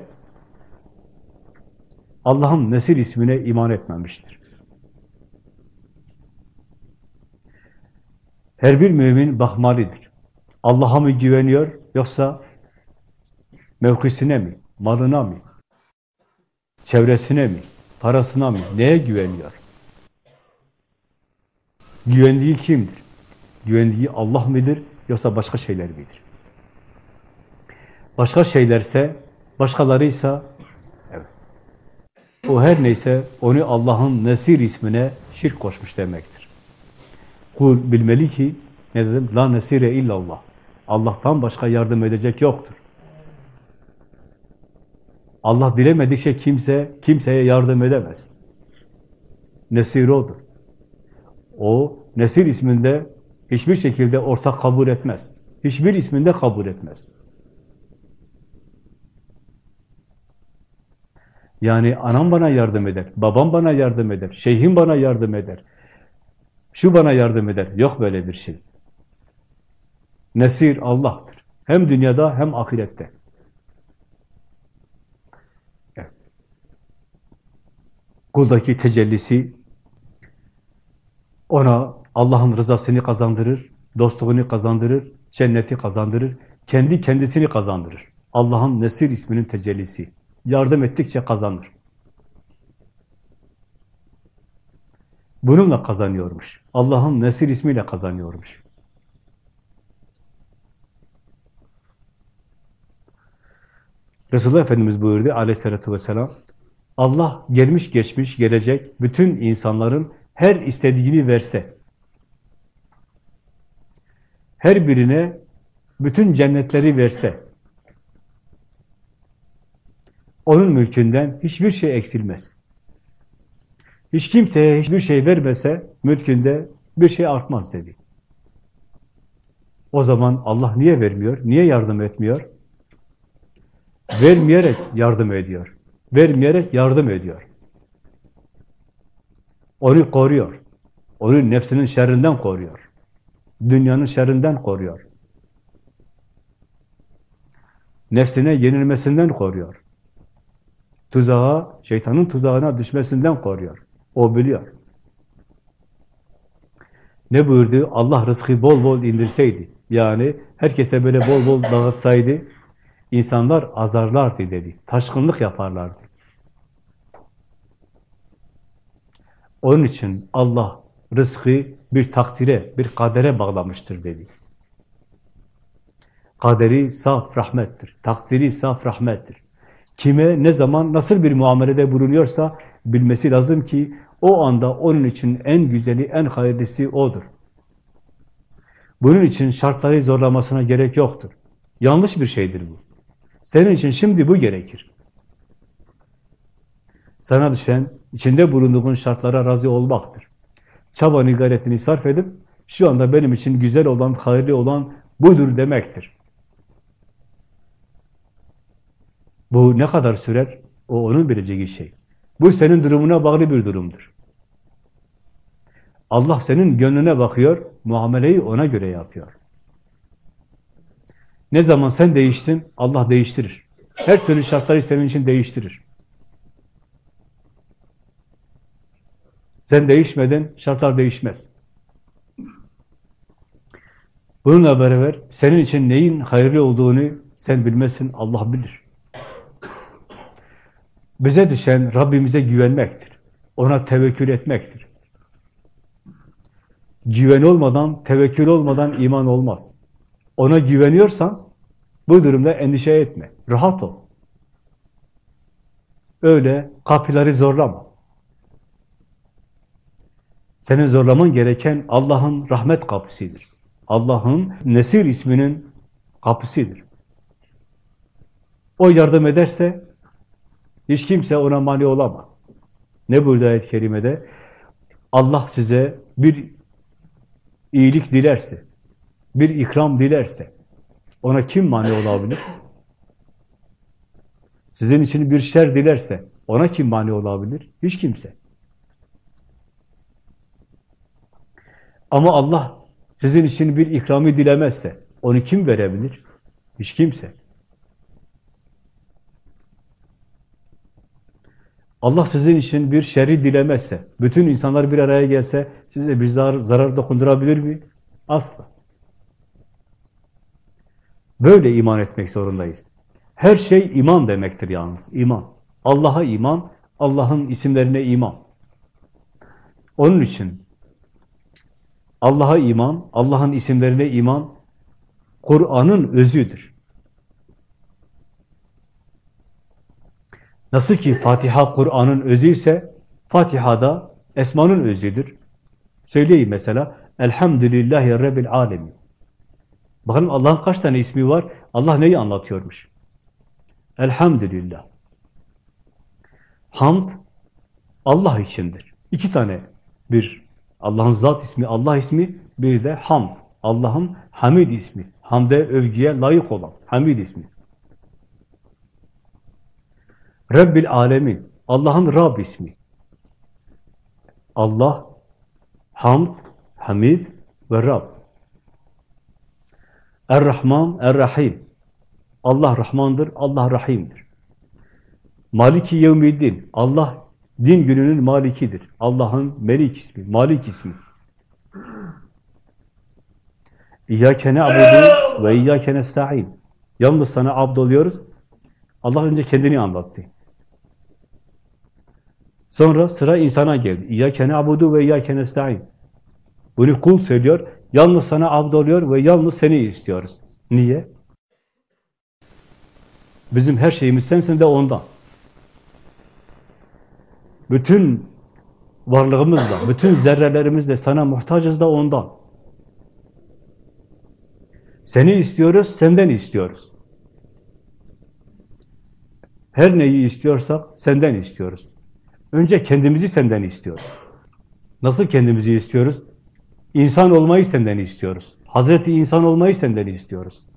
Allah'ın Nesir ismine iman etmemiştir. Her bir mümin bakmalıdır. Allah'a mı güveniyor yoksa mevkisine mi, malına mı, çevresine mi, parasına mı, neye güveniyor? Güvendiği kimdir? Güvendiği Allah mıdır yoksa başka şeyler midir? Başka şeylerse, başkalarıysa evet. O her neyse onu Allah'ın Nesir ismine şirk koşmuş demektir. Kul bilmeli ki ne dedim? La nesire illallah. Allah'tan başka yardım edecek yoktur. Allah dilemedikçe kimse kimseye yardım edemez. Nesir odur. O Nesir isminde hiçbir şekilde ortak kabul etmez. Hiçbir isminde kabul etmez. Yani anam bana yardım eder, babam bana yardım eder, şeyhim bana yardım eder, şu bana yardım eder. Yok böyle bir şey. Nesir Allah'tır. Hem dünyada hem ahirette. Evet. Kuldaki tecellisi ona Allah'ın rızasını kazandırır, dostluğunu kazandırır, cenneti kazandırır, kendi kendisini kazandırır. Allah'ın Nesir isminin tecellisi. Yardım ettikçe kazanır. Bununla kazanıyormuş. Allah'ın Nesir ismiyle kazanıyormuş. Resulullah Efendimiz buyurdu aleyhissalatü vesselam, Allah gelmiş geçmiş gelecek bütün insanların her istediğini verse, her birine bütün cennetleri verse, onun mülkünden hiçbir şey eksilmez. Hiç kimseye hiçbir şey vermese, mülkünde bir şey artmaz dedi. O zaman Allah niye vermiyor? Niye yardım etmiyor? Vermeyerek yardım ediyor. Vermeyerek yardım ediyor. Onu koruyor. Onu nefsinin şerrinden koruyor. Dünyanın şerrinden koruyor. Nefsine yenilmesinden koruyor. Tuzağa, şeytanın tuzağına düşmesinden koruyor. O biliyor. Ne buyurdu? Allah rızkı bol bol indirseydi. Yani herkese böyle bol bol dağıtsaydı, insanlar azarlardı dedi. Taşkınlık yaparlardı. Onun için Allah rızkı bir takdire, bir kadere bağlamıştır dedi. Kaderi saf rahmettir. Takdiri saf rahmettir. Kime, ne zaman, nasıl bir muamelede bulunuyorsa bilmesi lazım ki o anda onun için en güzeli, en hayırlısı odur. Bunun için şartları zorlamasına gerek yoktur. Yanlış bir şeydir bu. Senin için şimdi bu gerekir. Sana düşen, içinde bulunduğun şartlara razı olmaktır. Çabanı, gayretini sarf edip, şu anda benim için güzel olan, hayırlı olan budur demektir. Bu ne kadar sürer? O onun bileceği şey. Bu senin durumuna bağlı bir durumdur. Allah senin gönlüne bakıyor, muameleyi ona göre yapıyor. Ne zaman sen değiştin, Allah değiştirir. Her türlü şartları senin için değiştirir. Sen değişmeden şartlar değişmez. Bununla beraber senin için neyin hayırlı olduğunu sen bilmezsin, Allah bilir. Bize düşen Rabbimize güvenmektir. Ona tevekkül etmektir. Güven olmadan, tevekkül olmadan iman olmaz. Ona güveniyorsan bu durumda endişe etme. Rahat ol. Öyle kapıları zorlama. Senin zorlaman gereken Allah'ın rahmet kapısıdır. Allah'ın Nesir isminin kapısıdır. O yardım ederse hiç kimse ona mani olamaz. Ne burada ayet-i kerimede? Allah size bir iyilik dilerse, bir ikram dilerse, ona kim mani olabilir? Sizin için bir şer dilerse, ona kim mani olabilir? Hiç kimse. Ama Allah sizin için bir ikramı dilemezse, onu kim verebilir? Hiç kimse. Allah sizin için bir şerri dilemezse, bütün insanlar bir araya gelse, size bir zarar, zarar dokundurabilir mi? Asla. Böyle iman etmek zorundayız. Her şey iman demektir yalnız, iman. Allah'a iman, Allah'ın isimlerine iman. Onun için Allah'a iman, Allah'ın isimlerine iman, Kur'an'ın özüdür. Nasıl ki Fatiha Kur'an'ın özü ise, Fatiha'da Esma'nın özüdür. Söyleyeyim mesela, Elhamdülillahi Rabbil Alemin. Bakın Allah'ın kaç tane ismi var? Allah neyi anlatıyormuş? Elhamdülillah. Hamd, Allah içindir. İki tane, bir Allah'ın zat ismi, Allah ismi, bir de hamd. Allah'ın Hamid ismi. Hamde, övgüye layık olan Hamid ismi. Rabbil alemin. Allah'ın Rab ismi. Allah, Hamd, Hamid ve Rab. Er-Rahman, Er-Rahim. Allah Rahmandır, Allah Rahim'dir. Maliki yevmiddin. Allah din gününün malikidir. Allah'ın Melik ismi, Malik ismi. İyyâke ne'abudu ve iyyâke nesta'in. Yalnız sana abd oluyoruz. Allah önce kendini anlattı. Sonra sıra insana geldi. İyyâke ne'abudu ve iyyâke nesta'in. Bunu kul söylüyor. Yalnız sana abd oluyor ve yalnız seni istiyoruz. Niye? Bizim her şeyimiz sensin de ondan. Bütün varlığımızla, bütün zerrelerimizle sana muhtacız da ondan. Seni istiyoruz, senden istiyoruz. Her neyi istiyorsak senden istiyoruz. Önce kendimizi senden istiyoruz. Nasıl kendimizi istiyoruz? İnsan olmayı senden istiyoruz. Hazreti insan olmayı senden istiyoruz.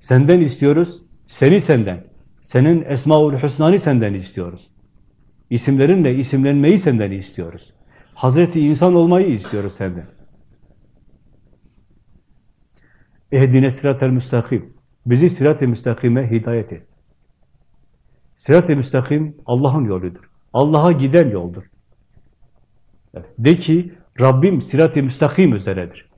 Senden istiyoruz, seni senden. Senin Esmaül Hüsna'nı senden istiyoruz. İsimlerinle isimlenmeyi senden istiyoruz. Hazreti insan olmayı istiyoruz senden. Ehdine sırat-ı müstakim. Bizi sırat-ı müstakime hidayet et. Sırat-ı müstakim Allah'ın yoludur. Allah'a giden yoldur. De ki Rabbim sırat-ı müstakim üzeredir.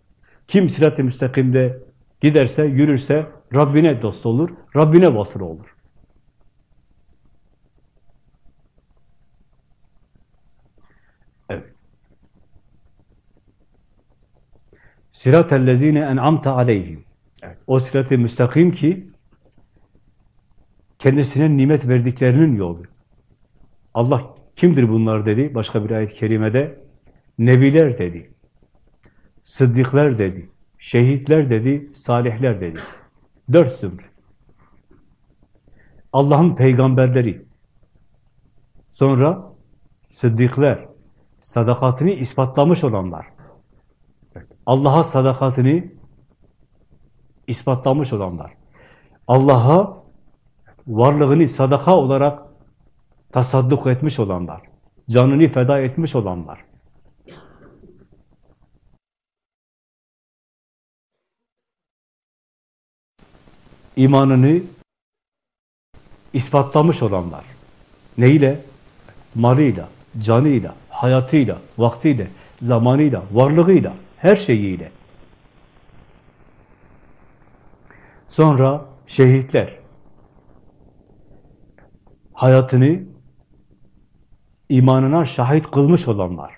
Kim sırat-ı müstakimde giderse, yürürse Rabbine dost olur, Rabbine vasıl olur. Sırat-ellezine en'amte aleyhim. Evet. O sırat-ı müstakim ki kendisine nimet verdiklerinin yolu. Allah kimdir bunlar dedi başka bir ayet-i kerimede. Nebiler dedi. Sıddıklar dedi. Şehitler dedi. Salihler dedi. Dört zümre. Allah'ın peygamberleri. Sonra sıddıklar. Sadakatini ispatlamış olanlar. Allah'a sadakatini ispatlamış olanlar. Allah'a varlığını sadaka olarak tasadduk etmiş olanlar. Canını feda etmiş olanlar. imanını ispatlamış olanlar. Neyle? Malıyla, canıyla, hayatıyla, vaktiyle, zamanıyla, varlığıyla, her şeyiyle. Sonra şehitler. Hayatını imanına şahit kılmış olanlar.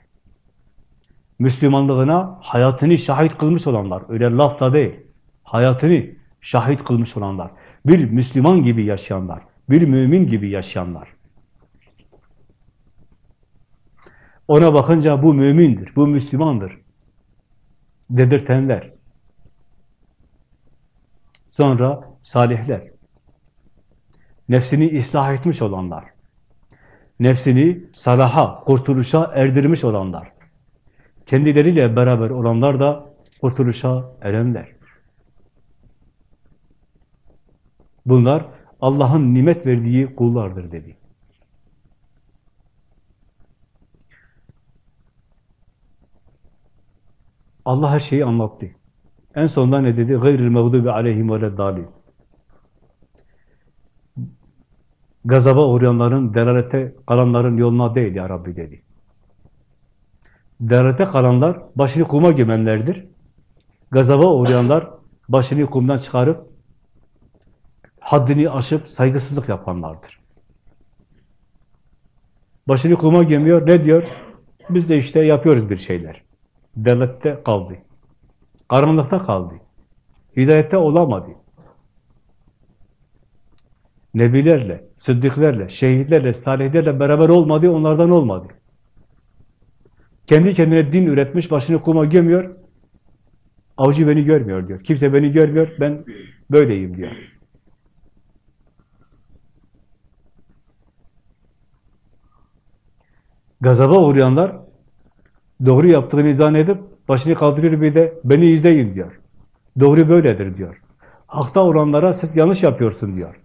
Müslümanlığına hayatını şahit kılmış olanlar. Öyle lafla değil. Hayatını şahit kılmış olanlar, bir Müslüman gibi yaşayanlar, bir mümin gibi yaşayanlar. Ona bakınca bu mümindir, bu Müslümandır dedirtenler. Sonra salihler. Nefsini ıslah etmiş olanlar. Nefsini salaha, kurtuluşa erdirmiş olanlar. Kendileriyle beraber olanlar da kurtuluşa erenler. Bunlar Allah'ın nimet verdiği kullardır dedi. Allah her şeyi anlattı. En sonunda ne dedi? Gayril mağdubi aleyhim ve dalil. Gazaba uğrayanların, delalete kalanların yoluna değil ya Rabbi dedi. Delalete kalanlar başını kuma gömenlerdir. Gazaba uğrayanlar başını kumdan çıkarıp haddini aşıp saygısızlık yapanlardır. Başını kuma gömüyor, ne diyor? Biz de işte yapıyoruz bir şeyler. Devlette kaldı. Karanlıkta kaldı. Hidayette olamadı. Nebilerle, sıddıklarla, şehitlerle, salihlerle beraber olmadı, onlardan olmadı. Kendi kendine din üretmiş, başını kuma gömüyor. Avcı beni görmüyor diyor. Kimse beni görmüyor, ben böyleyim diyor. Gazaba uğrayanlar doğru yaptığını zannedip başını kaldırıyor bir de beni izleyin diyor. Doğru böyledir diyor. Hakta olanlara siz yanlış yapıyorsun diyor.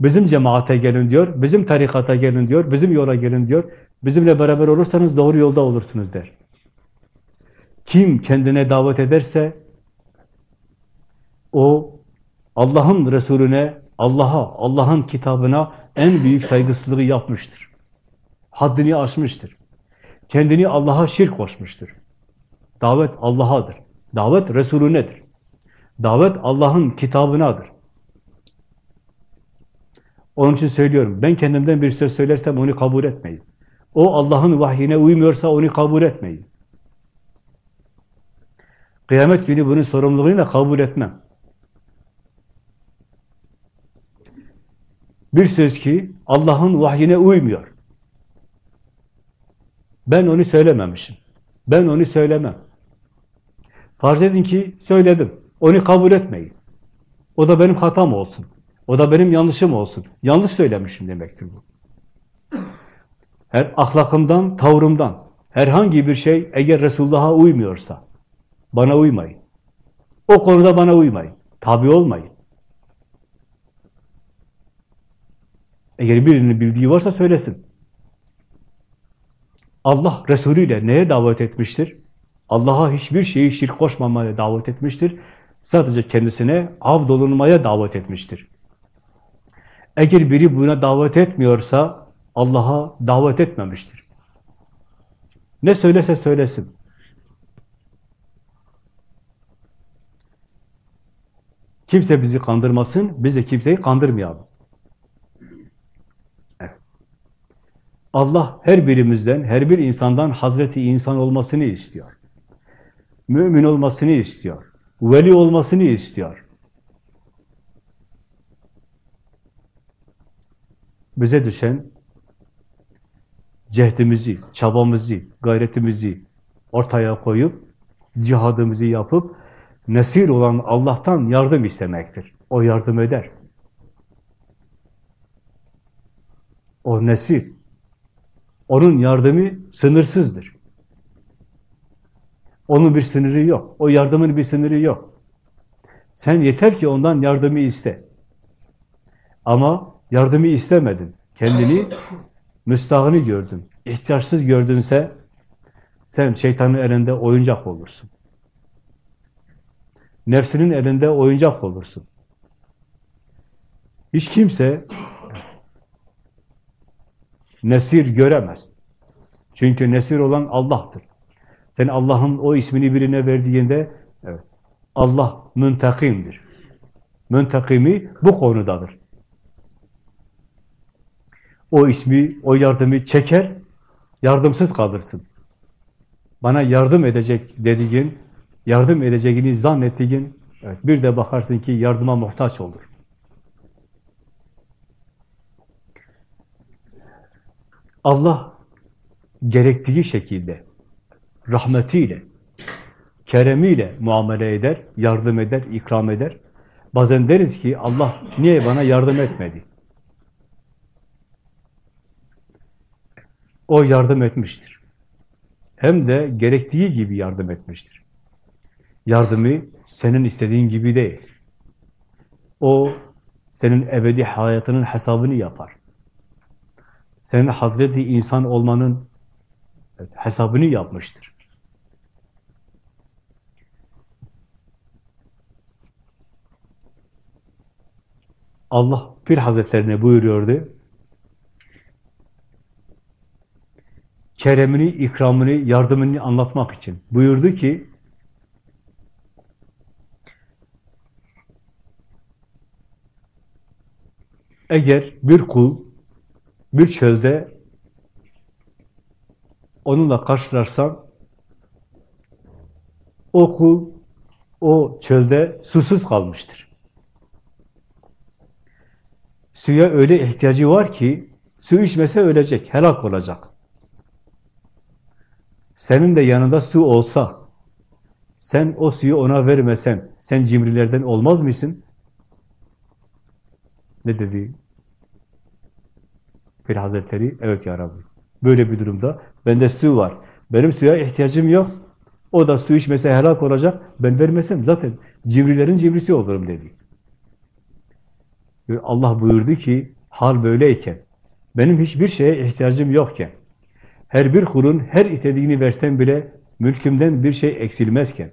Bizim cemaate gelin diyor, bizim tarikata gelin diyor, bizim yola gelin diyor. Bizimle beraber olursanız doğru yolda olursunuz der. Kim kendine davet ederse o Allah'ın Resulüne, Allah'a, Allah'ın kitabına en büyük saygısızlığı yapmıştır. Haddini aşmıştır. Kendini Allah'a şirk koşmuştur. Davet Allah'adır. Davet Resulünedir. Davet Allah'ın kitabınadır. Onun için söylüyorum, ben kendimden bir söz söylersem onu kabul etmeyin. O Allah'ın vahyine uymuyorsa onu kabul etmeyin. Kıyamet günü bunun sorumluluğunu da kabul etmem. Bir söz ki Allah'ın vahyine uymuyor. Ben onu söylememişim. Ben onu söylemem. Farz edin ki söyledim. Onu kabul etmeyin. O da benim hatam olsun. O da benim yanlışım olsun. Yanlış söylemişim demektir bu. Her ahlakımdan, tavrımdan herhangi bir şey eğer Resulullah'a uymuyorsa bana uymayın. O konuda bana uymayın. Tabi olmayın. Eğer birinin bildiği varsa söylesin. Allah Resulü ile neye davet etmiştir? Allah'a hiçbir şeyi şirk koşmamaya davet etmiştir. Sadece kendisine abdolunmaya davet etmiştir. Eğer biri buna davet etmiyorsa Allah'a davet etmemiştir. Ne söylese söylesin. Kimse bizi kandırmasın, biz de kimseyi kandırmayalım. Allah her birimizden, her bir insandan Hazreti insan olmasını istiyor. Mümin olmasını istiyor. Veli olmasını istiyor. Bize düşen cehdimizi, çabamızı, gayretimizi ortaya koyup, cihadımızı yapıp, nesir olan Allah'tan yardım istemektir. O yardım eder. O nesir, onun yardımı sınırsızdır. Onun bir sınırı yok. O yardımın bir sınırı yok. Sen yeter ki ondan yardımı iste. Ama yardımı istemedin. Kendini müstahını gördün. İhtiyaçsız gördünse sen şeytanın elinde oyuncak olursun. Nefsinin elinde oyuncak olursun. Hiç kimse nesir göremez. Çünkü nesir olan Allah'tır. Sen Allah'ın o ismini birine verdiğinde evet, Allah müntakimdir. Müntakimi bu konudadır. O ismi, o yardımı çeker, yardımsız kalırsın. Bana yardım edecek dediğin, yardım edeceğini zannettiğin, evet, bir de bakarsın ki yardıma muhtaç olur. Allah gerektiği şekilde, rahmetiyle, keremiyle muamele eder, yardım eder, ikram eder. Bazen deriz ki Allah niye bana yardım etmedi? O yardım etmiştir. Hem de gerektiği gibi yardım etmiştir. Yardımı senin istediğin gibi değil. O senin ebedi hayatının hesabını yapar. Senin Hazreti insan olmanın hesabını yapmıştır. Allah Pir Hazretlerine buyuruyordu. Keremini, ikramını, yardımını anlatmak için buyurdu ki eğer bir kul bir çölde onunla karşılarsan o kul o çölde susuz kalmıştır. Suya öyle ihtiyacı var ki su içmese ölecek, helak olacak. Senin de yanında su olsa, sen o suyu ona vermesen, sen cimrilerden olmaz mısın? Ne dedi? Pir Hazretleri, evet ya Rabbi. Böyle bir durumda bende su var. Benim suya ihtiyacım yok. O da su içmese helak olacak. Ben vermesem zaten cimrilerin cimrisi olurum dedi. Allah buyurdu ki hal böyleyken benim hiçbir şeye ihtiyacım yokken her bir kulun her istediğini versem bile mülkümden bir şey eksilmezken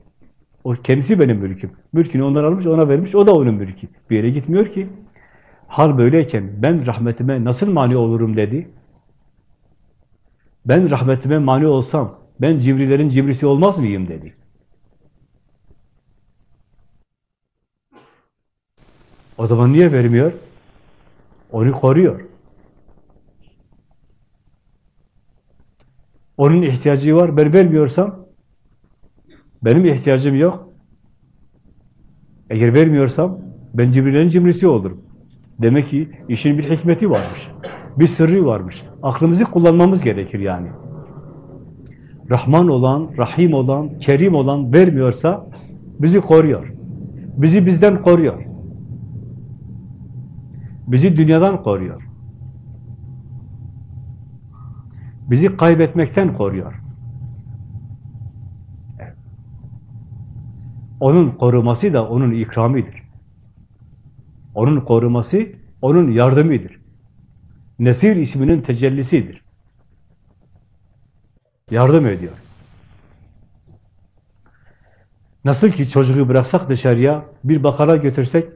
o kendisi benim mülküm. Mülkünü ondan almış, ona vermiş, o da onun mülkü. Bir yere gitmiyor ki. Hal böyleyken ben rahmetime nasıl mani olurum dedi. Ben rahmetime mani olsam ben Cibrilerin Cibrisi olmaz mıyım dedi. O zaman niye vermiyor? Onu koruyor. Onun ihtiyacı var, ben vermiyorsam benim ihtiyacım yok. Eğer vermiyorsam ben Cibril'in cimrisi olurum. Demek ki işin bir hikmeti varmış. Bir sırrı varmış. Aklımızı kullanmamız gerekir yani. Rahman olan, Rahim olan, Kerim olan vermiyorsa bizi koruyor. Bizi bizden koruyor. Bizi dünyadan koruyor. Bizi kaybetmekten koruyor. Onun koruması da onun ikramidir. Onun koruması onun yardımıdır. Nesir isminin tecellisidir. Yardım ediyor. Nasıl ki çocuğu bıraksak dışarıya, bir bakara götürsek,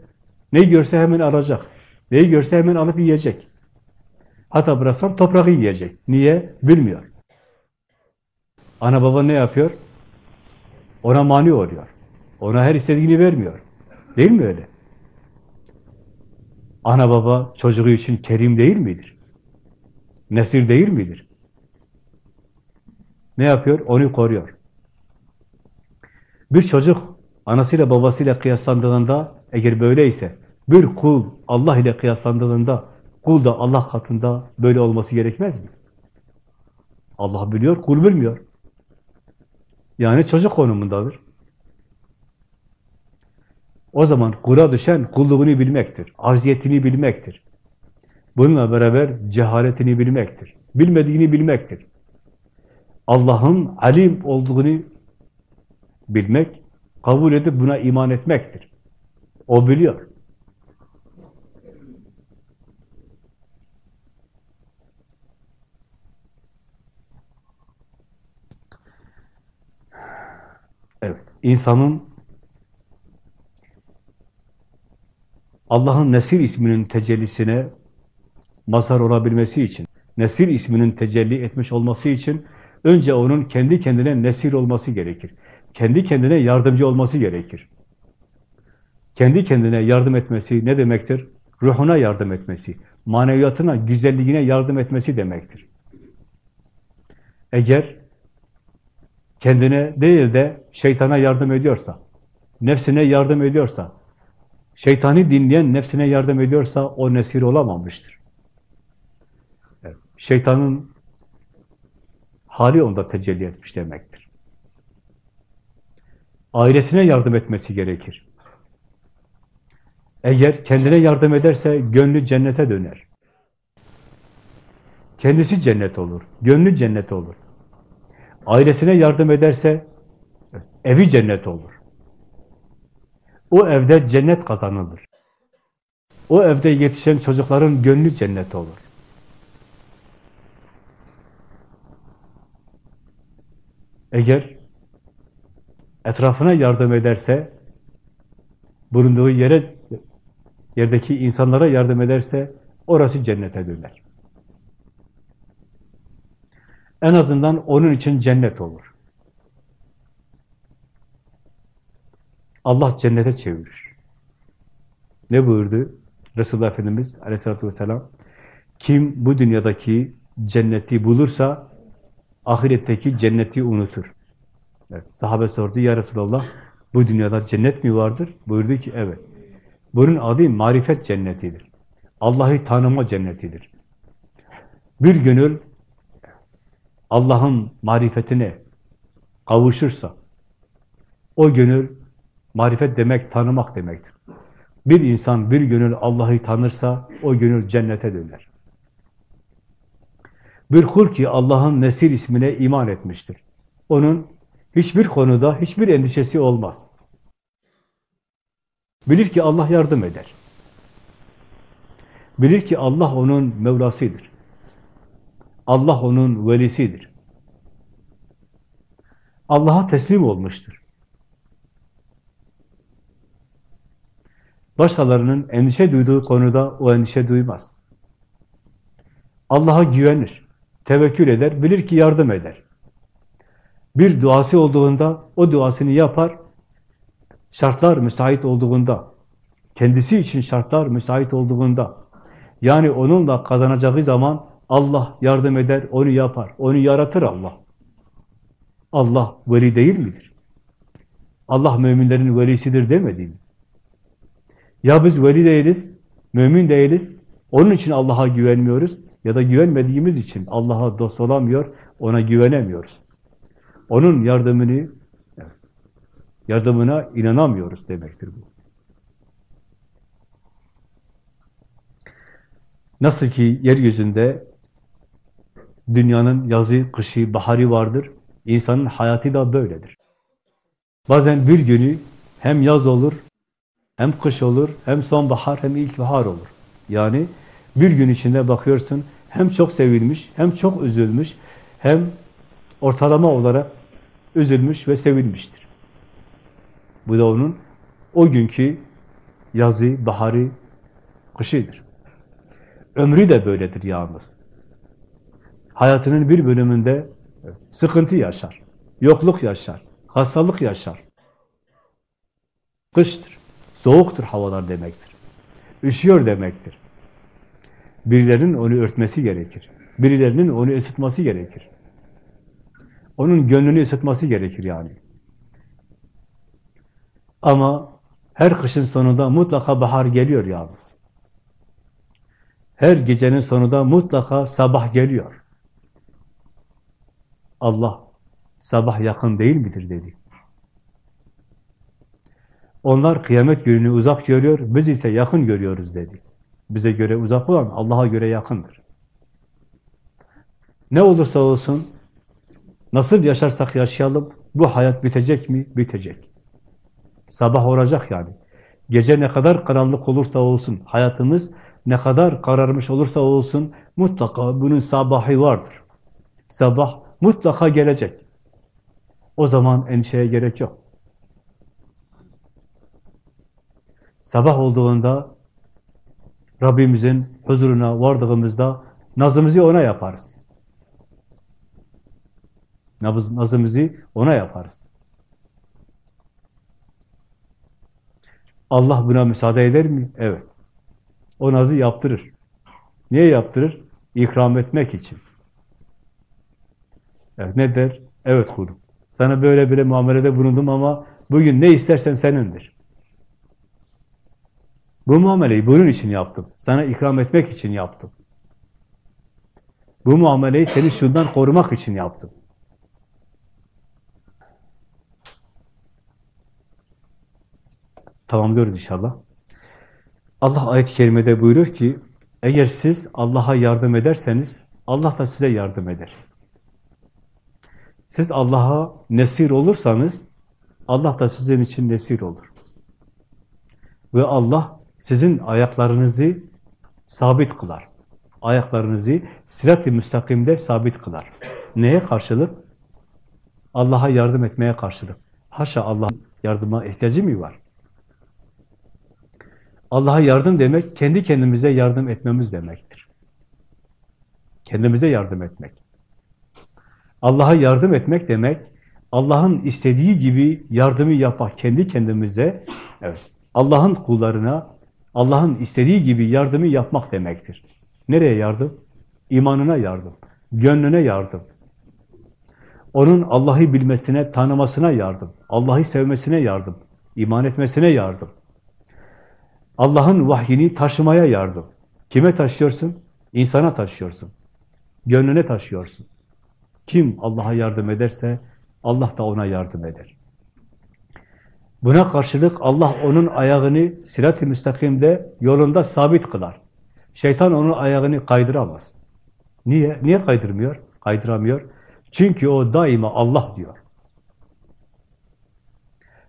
ne görse hemen alacak. Neyi görse hemen alıp yiyecek. Hatta bıraksam toprağı yiyecek. Niye? Bilmiyor. Ana baba ne yapıyor? Ona mani oluyor. Ona her istediğini vermiyor. Değil mi öyle? Ana baba çocuğu için kerim değil midir? Nesir değil midir? Ne yapıyor? Onu koruyor. Bir çocuk anasıyla babasıyla kıyaslandığında eğer böyleyse bir kul Allah ile kıyaslandığında kul da Allah katında böyle olması gerekmez mi? Allah biliyor, kul bilmiyor. Yani çocuk konumundadır. O zaman kula düşen kulluğunu bilmektir, arziyetini bilmektir. Bununla beraber cehaletini bilmektir, bilmediğini bilmektir. Allah'ın alim olduğunu bilmek, kabul edip buna iman etmektir. O biliyor. Evet, insanın Allah'ın Nesir isminin tecellisine mazhar olabilmesi için, Nesir isminin tecelli etmiş olması için önce onun kendi kendine nesir olması gerekir. Kendi kendine yardımcı olması gerekir. Kendi kendine yardım etmesi ne demektir? Ruhuna yardım etmesi, maneviyatına, güzelliğine yardım etmesi demektir. Eğer kendine değil de şeytana yardım ediyorsa, nefsine yardım ediyorsa, şeytani dinleyen nefsine yardım ediyorsa o nesir olamamıştır. Evet, şeytanın hali onda tecelli etmiş demektir. Ailesine yardım etmesi gerekir. Eğer kendine yardım ederse gönlü cennete döner. Kendisi cennet olur, gönlü cennet olur. Ailesine yardım ederse evi cennet olur. O evde cennet kazanılır. O evde yetişen çocukların gönlü cennet olur. Eğer etrafına yardım ederse, bulunduğu yere, yerdeki insanlara yardım ederse, orası cennete döner. En azından onun için cennet olur. Allah cennete çevirir. Ne buyurdu? Resulullah Efendimiz aleyhissalatü vesselam, kim bu dünyadaki cenneti bulursa, ahiretteki cenneti unutur. Evet, sahabe sordu, ya Resulallah, bu dünyada cennet mi vardır? Buyurdu ki, evet. Bunun adı marifet cennetidir. Allah'ı tanıma cennetidir. Bir gönül Allah'ın marifetine kavuşursa, o gönül, marifet demek tanımak demektir. Bir insan, bir gönül Allah'ı tanırsa, o gönül cennete döner. Bir kul ki Allah'ın Nesir ismine iman etmiştir. Onun hiçbir konuda hiçbir endişesi olmaz. Bilir ki Allah yardım eder. Bilir ki Allah onun Mevlasıdır. Allah onun velisidir. Allah'a teslim olmuştur. Başkalarının endişe duyduğu konuda o endişe duymaz. Allah'a güvenir, tevekkül eder, bilir ki yardım eder. Bir duası olduğunda o duasını yapar. Şartlar müsait olduğunda, kendisi için şartlar müsait olduğunda, yani onunla kazanacağı zaman Allah yardım eder, onu yapar, onu yaratır Allah. Allah veli değil midir? Allah müminlerin velisidir demedi mi? Ya biz veli değiliz, mümin değiliz, onun için Allah'a güvenmiyoruz ya da güvenmediğimiz için Allah'a dost olamıyor, ona güvenemiyoruz. Onun yardımını, yardımına inanamıyoruz demektir bu. Nasıl ki yeryüzünde dünyanın yazı, kışı, baharı vardır, insanın hayatı da böyledir. Bazen bir günü hem yaz olur, hem kış olur, hem sonbahar, hem ilkbahar olur. Yani bir gün içinde bakıyorsun hem çok sevilmiş, hem çok üzülmüş, hem ortalama olarak üzülmüş ve sevilmiştir. Bu da onun o günkü yazı, baharı, kışıdır. Ömrü de böyledir yalnız. Hayatının bir bölümünde sıkıntı yaşar, yokluk yaşar, hastalık yaşar. Kıştır, soğuktur havalar demektir. Üşüyor demektir. Birilerinin onu örtmesi gerekir. Birilerinin onu ısıtması gerekir. Onun gönlünü ısıtması gerekir yani. Ama her kışın sonunda mutlaka bahar geliyor yalnız. Her gecenin sonunda mutlaka sabah geliyor. Allah sabah yakın değil midir dedi. Onlar kıyamet gününü uzak görüyor, biz ise yakın görüyoruz dedi. Bize göre uzak olan Allah'a göre yakındır. Ne olursa olsun, nasıl yaşarsak yaşayalım, bu hayat bitecek mi? Bitecek. Sabah olacak yani. Gece ne kadar karanlık olursa olsun, hayatımız ne kadar kararmış olursa olsun, mutlaka bunun sabahı vardır. Sabah mutlaka gelecek. O zaman endişeye gerek yok. Sabah olduğunda Rabbimizin huzuruna vardığımızda nazımızı ona yaparız. Naz, nazımızı ona yaparız. Allah buna müsaade eder mi? Evet. O nazı yaptırır. Niye yaptırır? İkram etmek için. Evet, ne der? Evet kulum. Sana böyle böyle muamelede bulundum ama bugün ne istersen senindir. Bu muameleyi bunun için yaptım. Sana ikram etmek için yaptım. Bu muameleyi seni şundan korumak için yaptım. Tamamlıyoruz inşallah. Allah ayet-i kerimede buyurur ki, eğer siz Allah'a yardım ederseniz, Allah da size yardım eder. Siz Allah'a nesir olursanız, Allah da sizin için nesir olur. Ve Allah sizin ayaklarınızı sabit kılar. Ayaklarınızı sirat-i müstakimde sabit kılar. Neye karşılık? Allah'a yardım etmeye karşılık. Haşa Allah'ın yardıma ihtiyacı mı var? Allah'a yardım demek, kendi kendimize yardım etmemiz demektir. Kendimize yardım etmek. Allah'a yardım etmek demek, Allah'ın istediği gibi yardımı yapmak kendi kendimize, evet, Allah'ın kullarına, Allah'ın istediği gibi yardımı yapmak demektir. Nereye yardım? İmanına yardım, gönlüne yardım. Onun Allah'ı bilmesine, tanımasına yardım, Allah'ı sevmesine yardım, iman etmesine yardım. Allah'ın vahyini taşımaya yardım. Kime taşıyorsun? İnsana taşıyorsun. Gönlüne taşıyorsun. Kim Allah'a yardım ederse Allah da ona yardım eder. Buna karşılık Allah onun ayağını sirat-i müstakimde yolunda sabit kılar. Şeytan onun ayağını kaydıramaz. Niye? Niye kaydırmıyor? Kaydıramıyor. Çünkü o daima Allah diyor.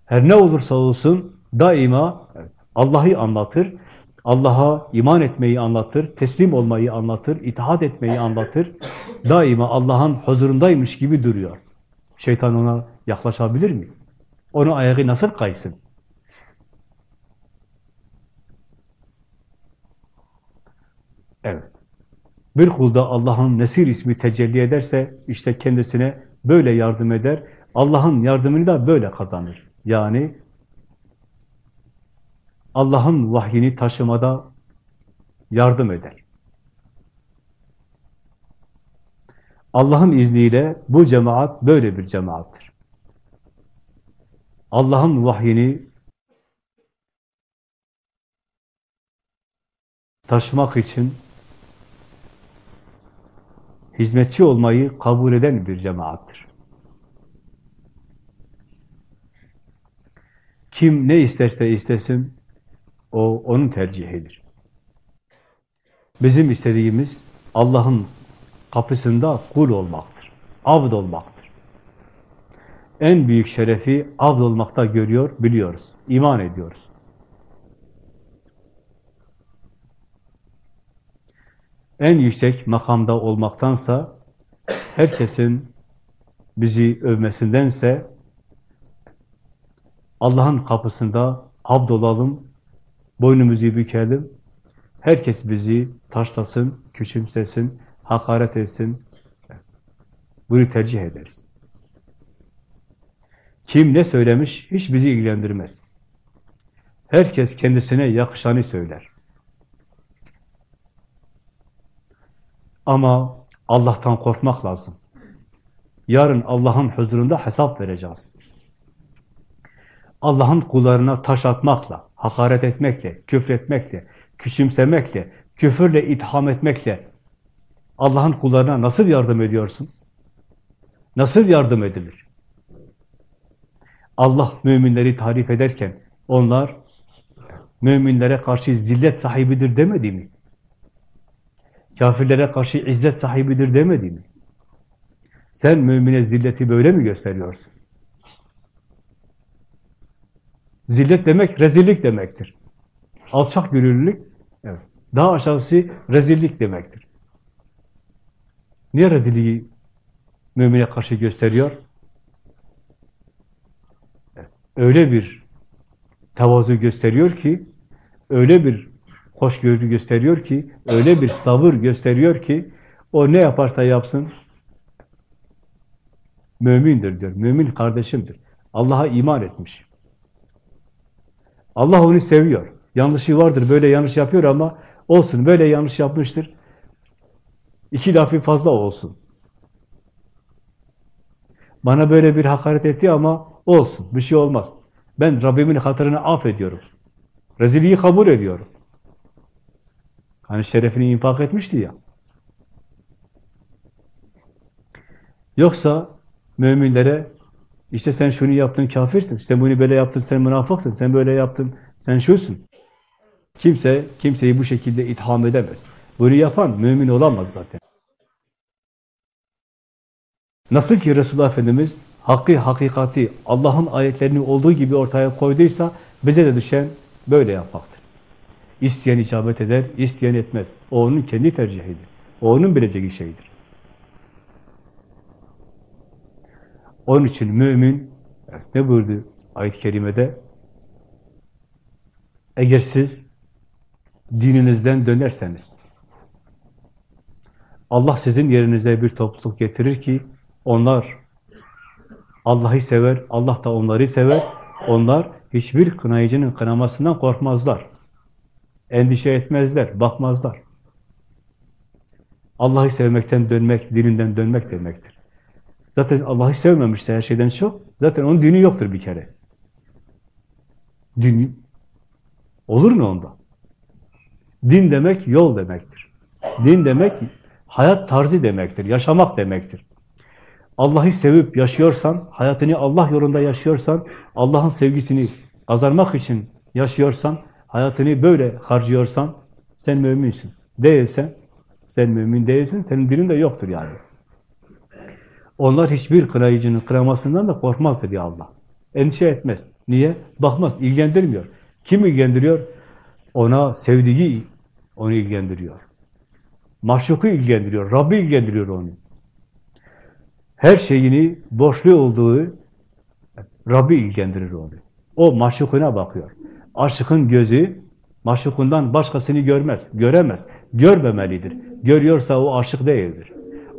Her ne olursa olsun daima Allah'ı anlatır, Allah'a iman etmeyi anlatır, teslim olmayı anlatır, itaat etmeyi anlatır. Daima Allah'ın huzurundaymış gibi duruyor. Şeytan ona yaklaşabilir mi? Onu ayağı nasıl kaysın? Evet. Bir kulda Allah'ın Nesir ismi tecelli ederse işte kendisine böyle yardım eder. Allah'ın yardımını da böyle kazanır. Yani Allah'ın vahyini taşımada yardım eder. Allah'ın izniyle bu cemaat böyle bir cemaattir. Allah'ın vahyini taşımak için hizmetçi olmayı kabul eden bir cemaattir. Kim ne isterse istesin, o onun tercihidir. Bizim istediğimiz Allah'ın kapısında kul olmaktır, abd olmaktır. En büyük şerefi abd olmakta görüyor, biliyoruz, iman ediyoruz. En yüksek makamda olmaktansa, herkesin bizi övmesindense, Allah'ın kapısında abd olalım, boynumuzu bükelim, herkes bizi taşlasın, küçümsesin, hakaret etsin, bunu tercih ederiz. Kim ne söylemiş hiç bizi ilgilendirmez. Herkes kendisine yakışanı söyler. Ama Allah'tan korkmak lazım. Yarın Allah'ın huzurunda hesap vereceğiz. Allah'ın kullarına taş atmakla, hakaret etmekle, küfretmekle, küçümsemekle, küfürle itham etmekle Allah'ın kullarına nasıl yardım ediyorsun? Nasıl yardım edilir? Allah müminleri tarif ederken onlar müminlere karşı zillet sahibidir demedi mi? Kafirlere karşı izzet sahibidir demedi mi? Sen mümine zilleti böyle mi gösteriyorsun? Zillet demek rezillik demektir. Alçak gönüllülük, evet. daha aşağısı rezillik demektir. Niye rezilliği mümine karşı gösteriyor? Öyle bir tevazu gösteriyor ki, öyle bir hoşgörü gösteriyor ki, öyle bir sabır gösteriyor ki, o ne yaparsa yapsın, mümindir diyor. Mümin kardeşimdir. Allah'a iman etmiş. Allah onu seviyor. Yanlışı vardır, böyle yanlış yapıyor ama olsun, böyle yanlış yapmıştır. İki lafı fazla olsun. Bana böyle bir hakaret etti ama olsun, bir şey olmaz. Ben Rabbimin hatırını affediyorum. Rezilliği kabul ediyorum. Hani şerefini infak etmişti ya. Yoksa müminlere işte sen şunu yaptın kafirsin, sen bunu böyle yaptın sen münafıksın, sen böyle yaptın sen şusun. Kimse kimseyi bu şekilde itham edemez. Bunu yapan mümin olamaz zaten. Nasıl ki Resulullah Efendimiz hakkı, hakikati, Allah'ın ayetlerini olduğu gibi ortaya koyduysa bize de düşen böyle yapmaktır. İsteyen icabet eder, isteyen etmez. O onun kendi tercihidir. O onun bileceği şeydir. Onun için mümin ne buyurdu ayet-i kerimede? Eğer siz dininizden dönerseniz Allah sizin yerinize bir topluluk getirir ki onlar Allah'ı sever, Allah da onları sever. Onlar hiçbir kınayıcının kınamasından korkmazlar. Endişe etmezler, bakmazlar. Allah'ı sevmekten dönmek, dininden dönmek demektir. Zaten Allah'ı sevmemişse her şeyden çok, zaten onun dini yoktur bir kere. Din olur mu onda? Din demek yol demektir. Din demek hayat tarzı demektir, yaşamak demektir. Allah'ı sevip yaşıyorsan, hayatını Allah yolunda yaşıyorsan, Allah'ın sevgisini kazanmak için yaşıyorsan, hayatını böyle harcıyorsan, sen müminsin. Değilsen, sen mümin değilsin, senin dinin de yoktur yani. Onlar hiçbir kınayıcının kınamasından da korkmaz dedi Allah. Endişe etmez. Niye? Bakmaz, ilgilendirmiyor. Kim ilgilendiriyor? Ona sevdiği onu ilgilendiriyor. Maşuku ilgilendiriyor, Rabbi ilgilendiriyor onu. Her şeyini borçlu olduğu Rabbi ilgilendirir onu. O maşukuna bakıyor. Aşıkın gözü maşukundan başkasını görmez, göremez, görmemelidir. Görüyorsa o aşık değildir.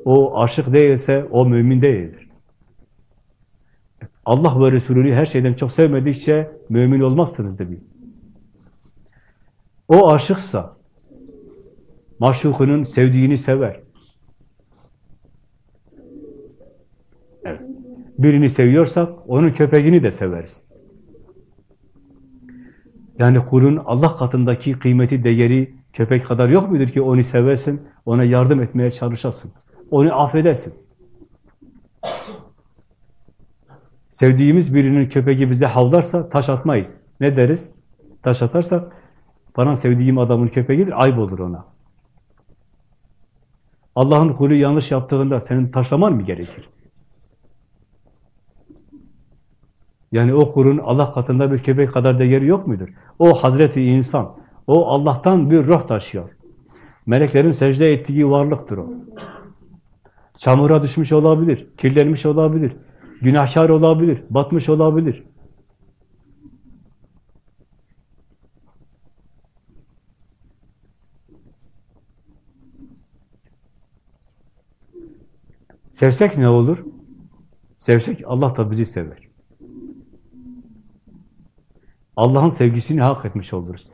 O aşık değilse o mümin değildir. Allah ve Resulü'nü her şeyden çok sevmedikçe mümin olmazsınız dedi. O aşıksa, maşukunun sevdiğini sever. Birini seviyorsak, onun köpeğini de severiz. Yani kulun Allah katındaki kıymeti, değeri köpek kadar yok mudur ki onu seversin, ona yardım etmeye çalışasın, onu affedersin. Sevdiğimiz birinin köpeği bize havlarsa taş atmayız. Ne deriz? Taş atarsak, bana sevdiğim adamın köpeğidir, ayıp olur ona. Allah'ın kulü yanlış yaptığında senin taşlaman mı gerekir? Yani o kulun Allah katında bir köpek kadar değeri yok mudur? O Hazreti insan, o Allah'tan bir ruh taşıyor. Meleklerin secde ettiği varlıktır o. Çamura düşmüş olabilir, kirlenmiş olabilir, günahkar olabilir, batmış olabilir. Sevsek ne olur? Sevsek Allah da bizi sever. Allah'ın sevgisini hak etmiş oluruz.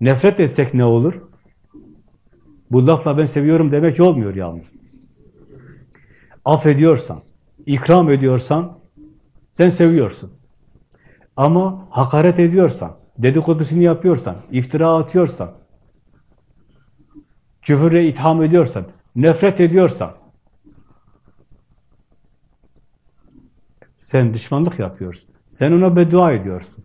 Nefret etsek ne olur? Bu lafla ben seviyorum demek olmuyor yalnız. Affediyorsan, ikram ediyorsan sen seviyorsun. Ama hakaret ediyorsan, dedikodusunu yapıyorsan, iftira atıyorsan, küfürle itham ediyorsan, nefret ediyorsan, sen düşmanlık yapıyorsun. Sen ona beddua ediyorsun.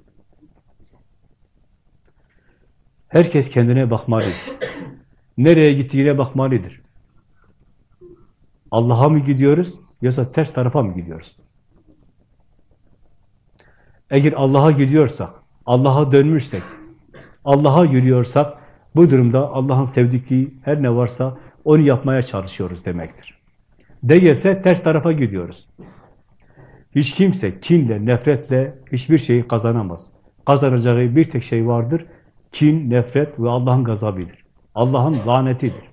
Herkes kendine bakmalıdır. [coughs] Nereye gittiğine bakmalıdır. Allah'a mı gidiyoruz yoksa ters tarafa mı gidiyoruz? Eğer Allah'a gidiyorsak, Allah'a dönmüşsek, Allah'a yürüyorsak, bu durumda Allah'ın sevdikliği her ne varsa onu yapmaya çalışıyoruz demektir. Değilse ters tarafa gidiyoruz. Hiç kimse kinle, nefretle hiçbir şeyi kazanamaz. Kazanacağı bir tek şey vardır, kin, nefret ve Allah'ın gazabıdır. Allah'ın lanetidir.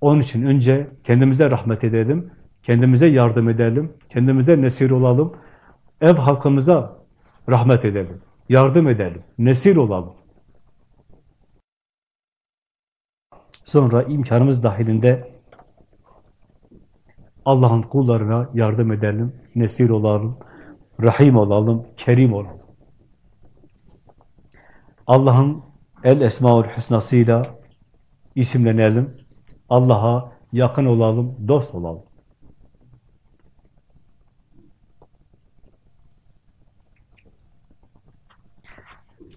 Onun için önce kendimize rahmet edelim, kendimize yardım edelim, kendimize nesir olalım, ev halkımıza rahmet edelim, yardım edelim, nesir olalım. Sonra imkanımız dahilinde Allah'ın kullarına yardım edelim, nesir olalım, Rahim olalım, Kerim olalım. Allah'ın El Esmaül Hüsnasıyla isimlenelim. Allah'a yakın olalım, dost olalım.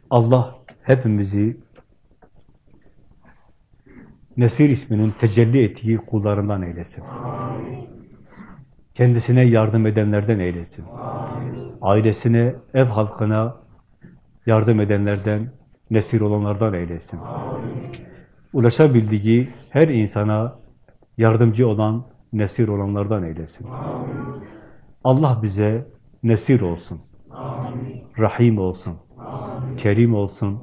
Allah hepimizi Nesir isminin tecelli ettiği kullarından eylesin. Kendisine yardım edenlerden eylesin. Ailesine, ev halkına yardım edenlerden, nesir olanlardan eylesin. Ulaşabildiği her insana yardımcı olan, nesir olanlardan eylesin. Allah bize nesir olsun. Rahim olsun. Kerim olsun.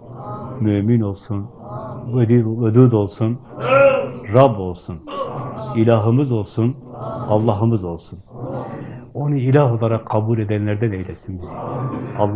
Mümin olsun. Vedud olsun. Rab olsun. İlahımız olsun. Allah'ımız olsun. Onu ilah olarak kabul edenlerden eylesin bizi. Allah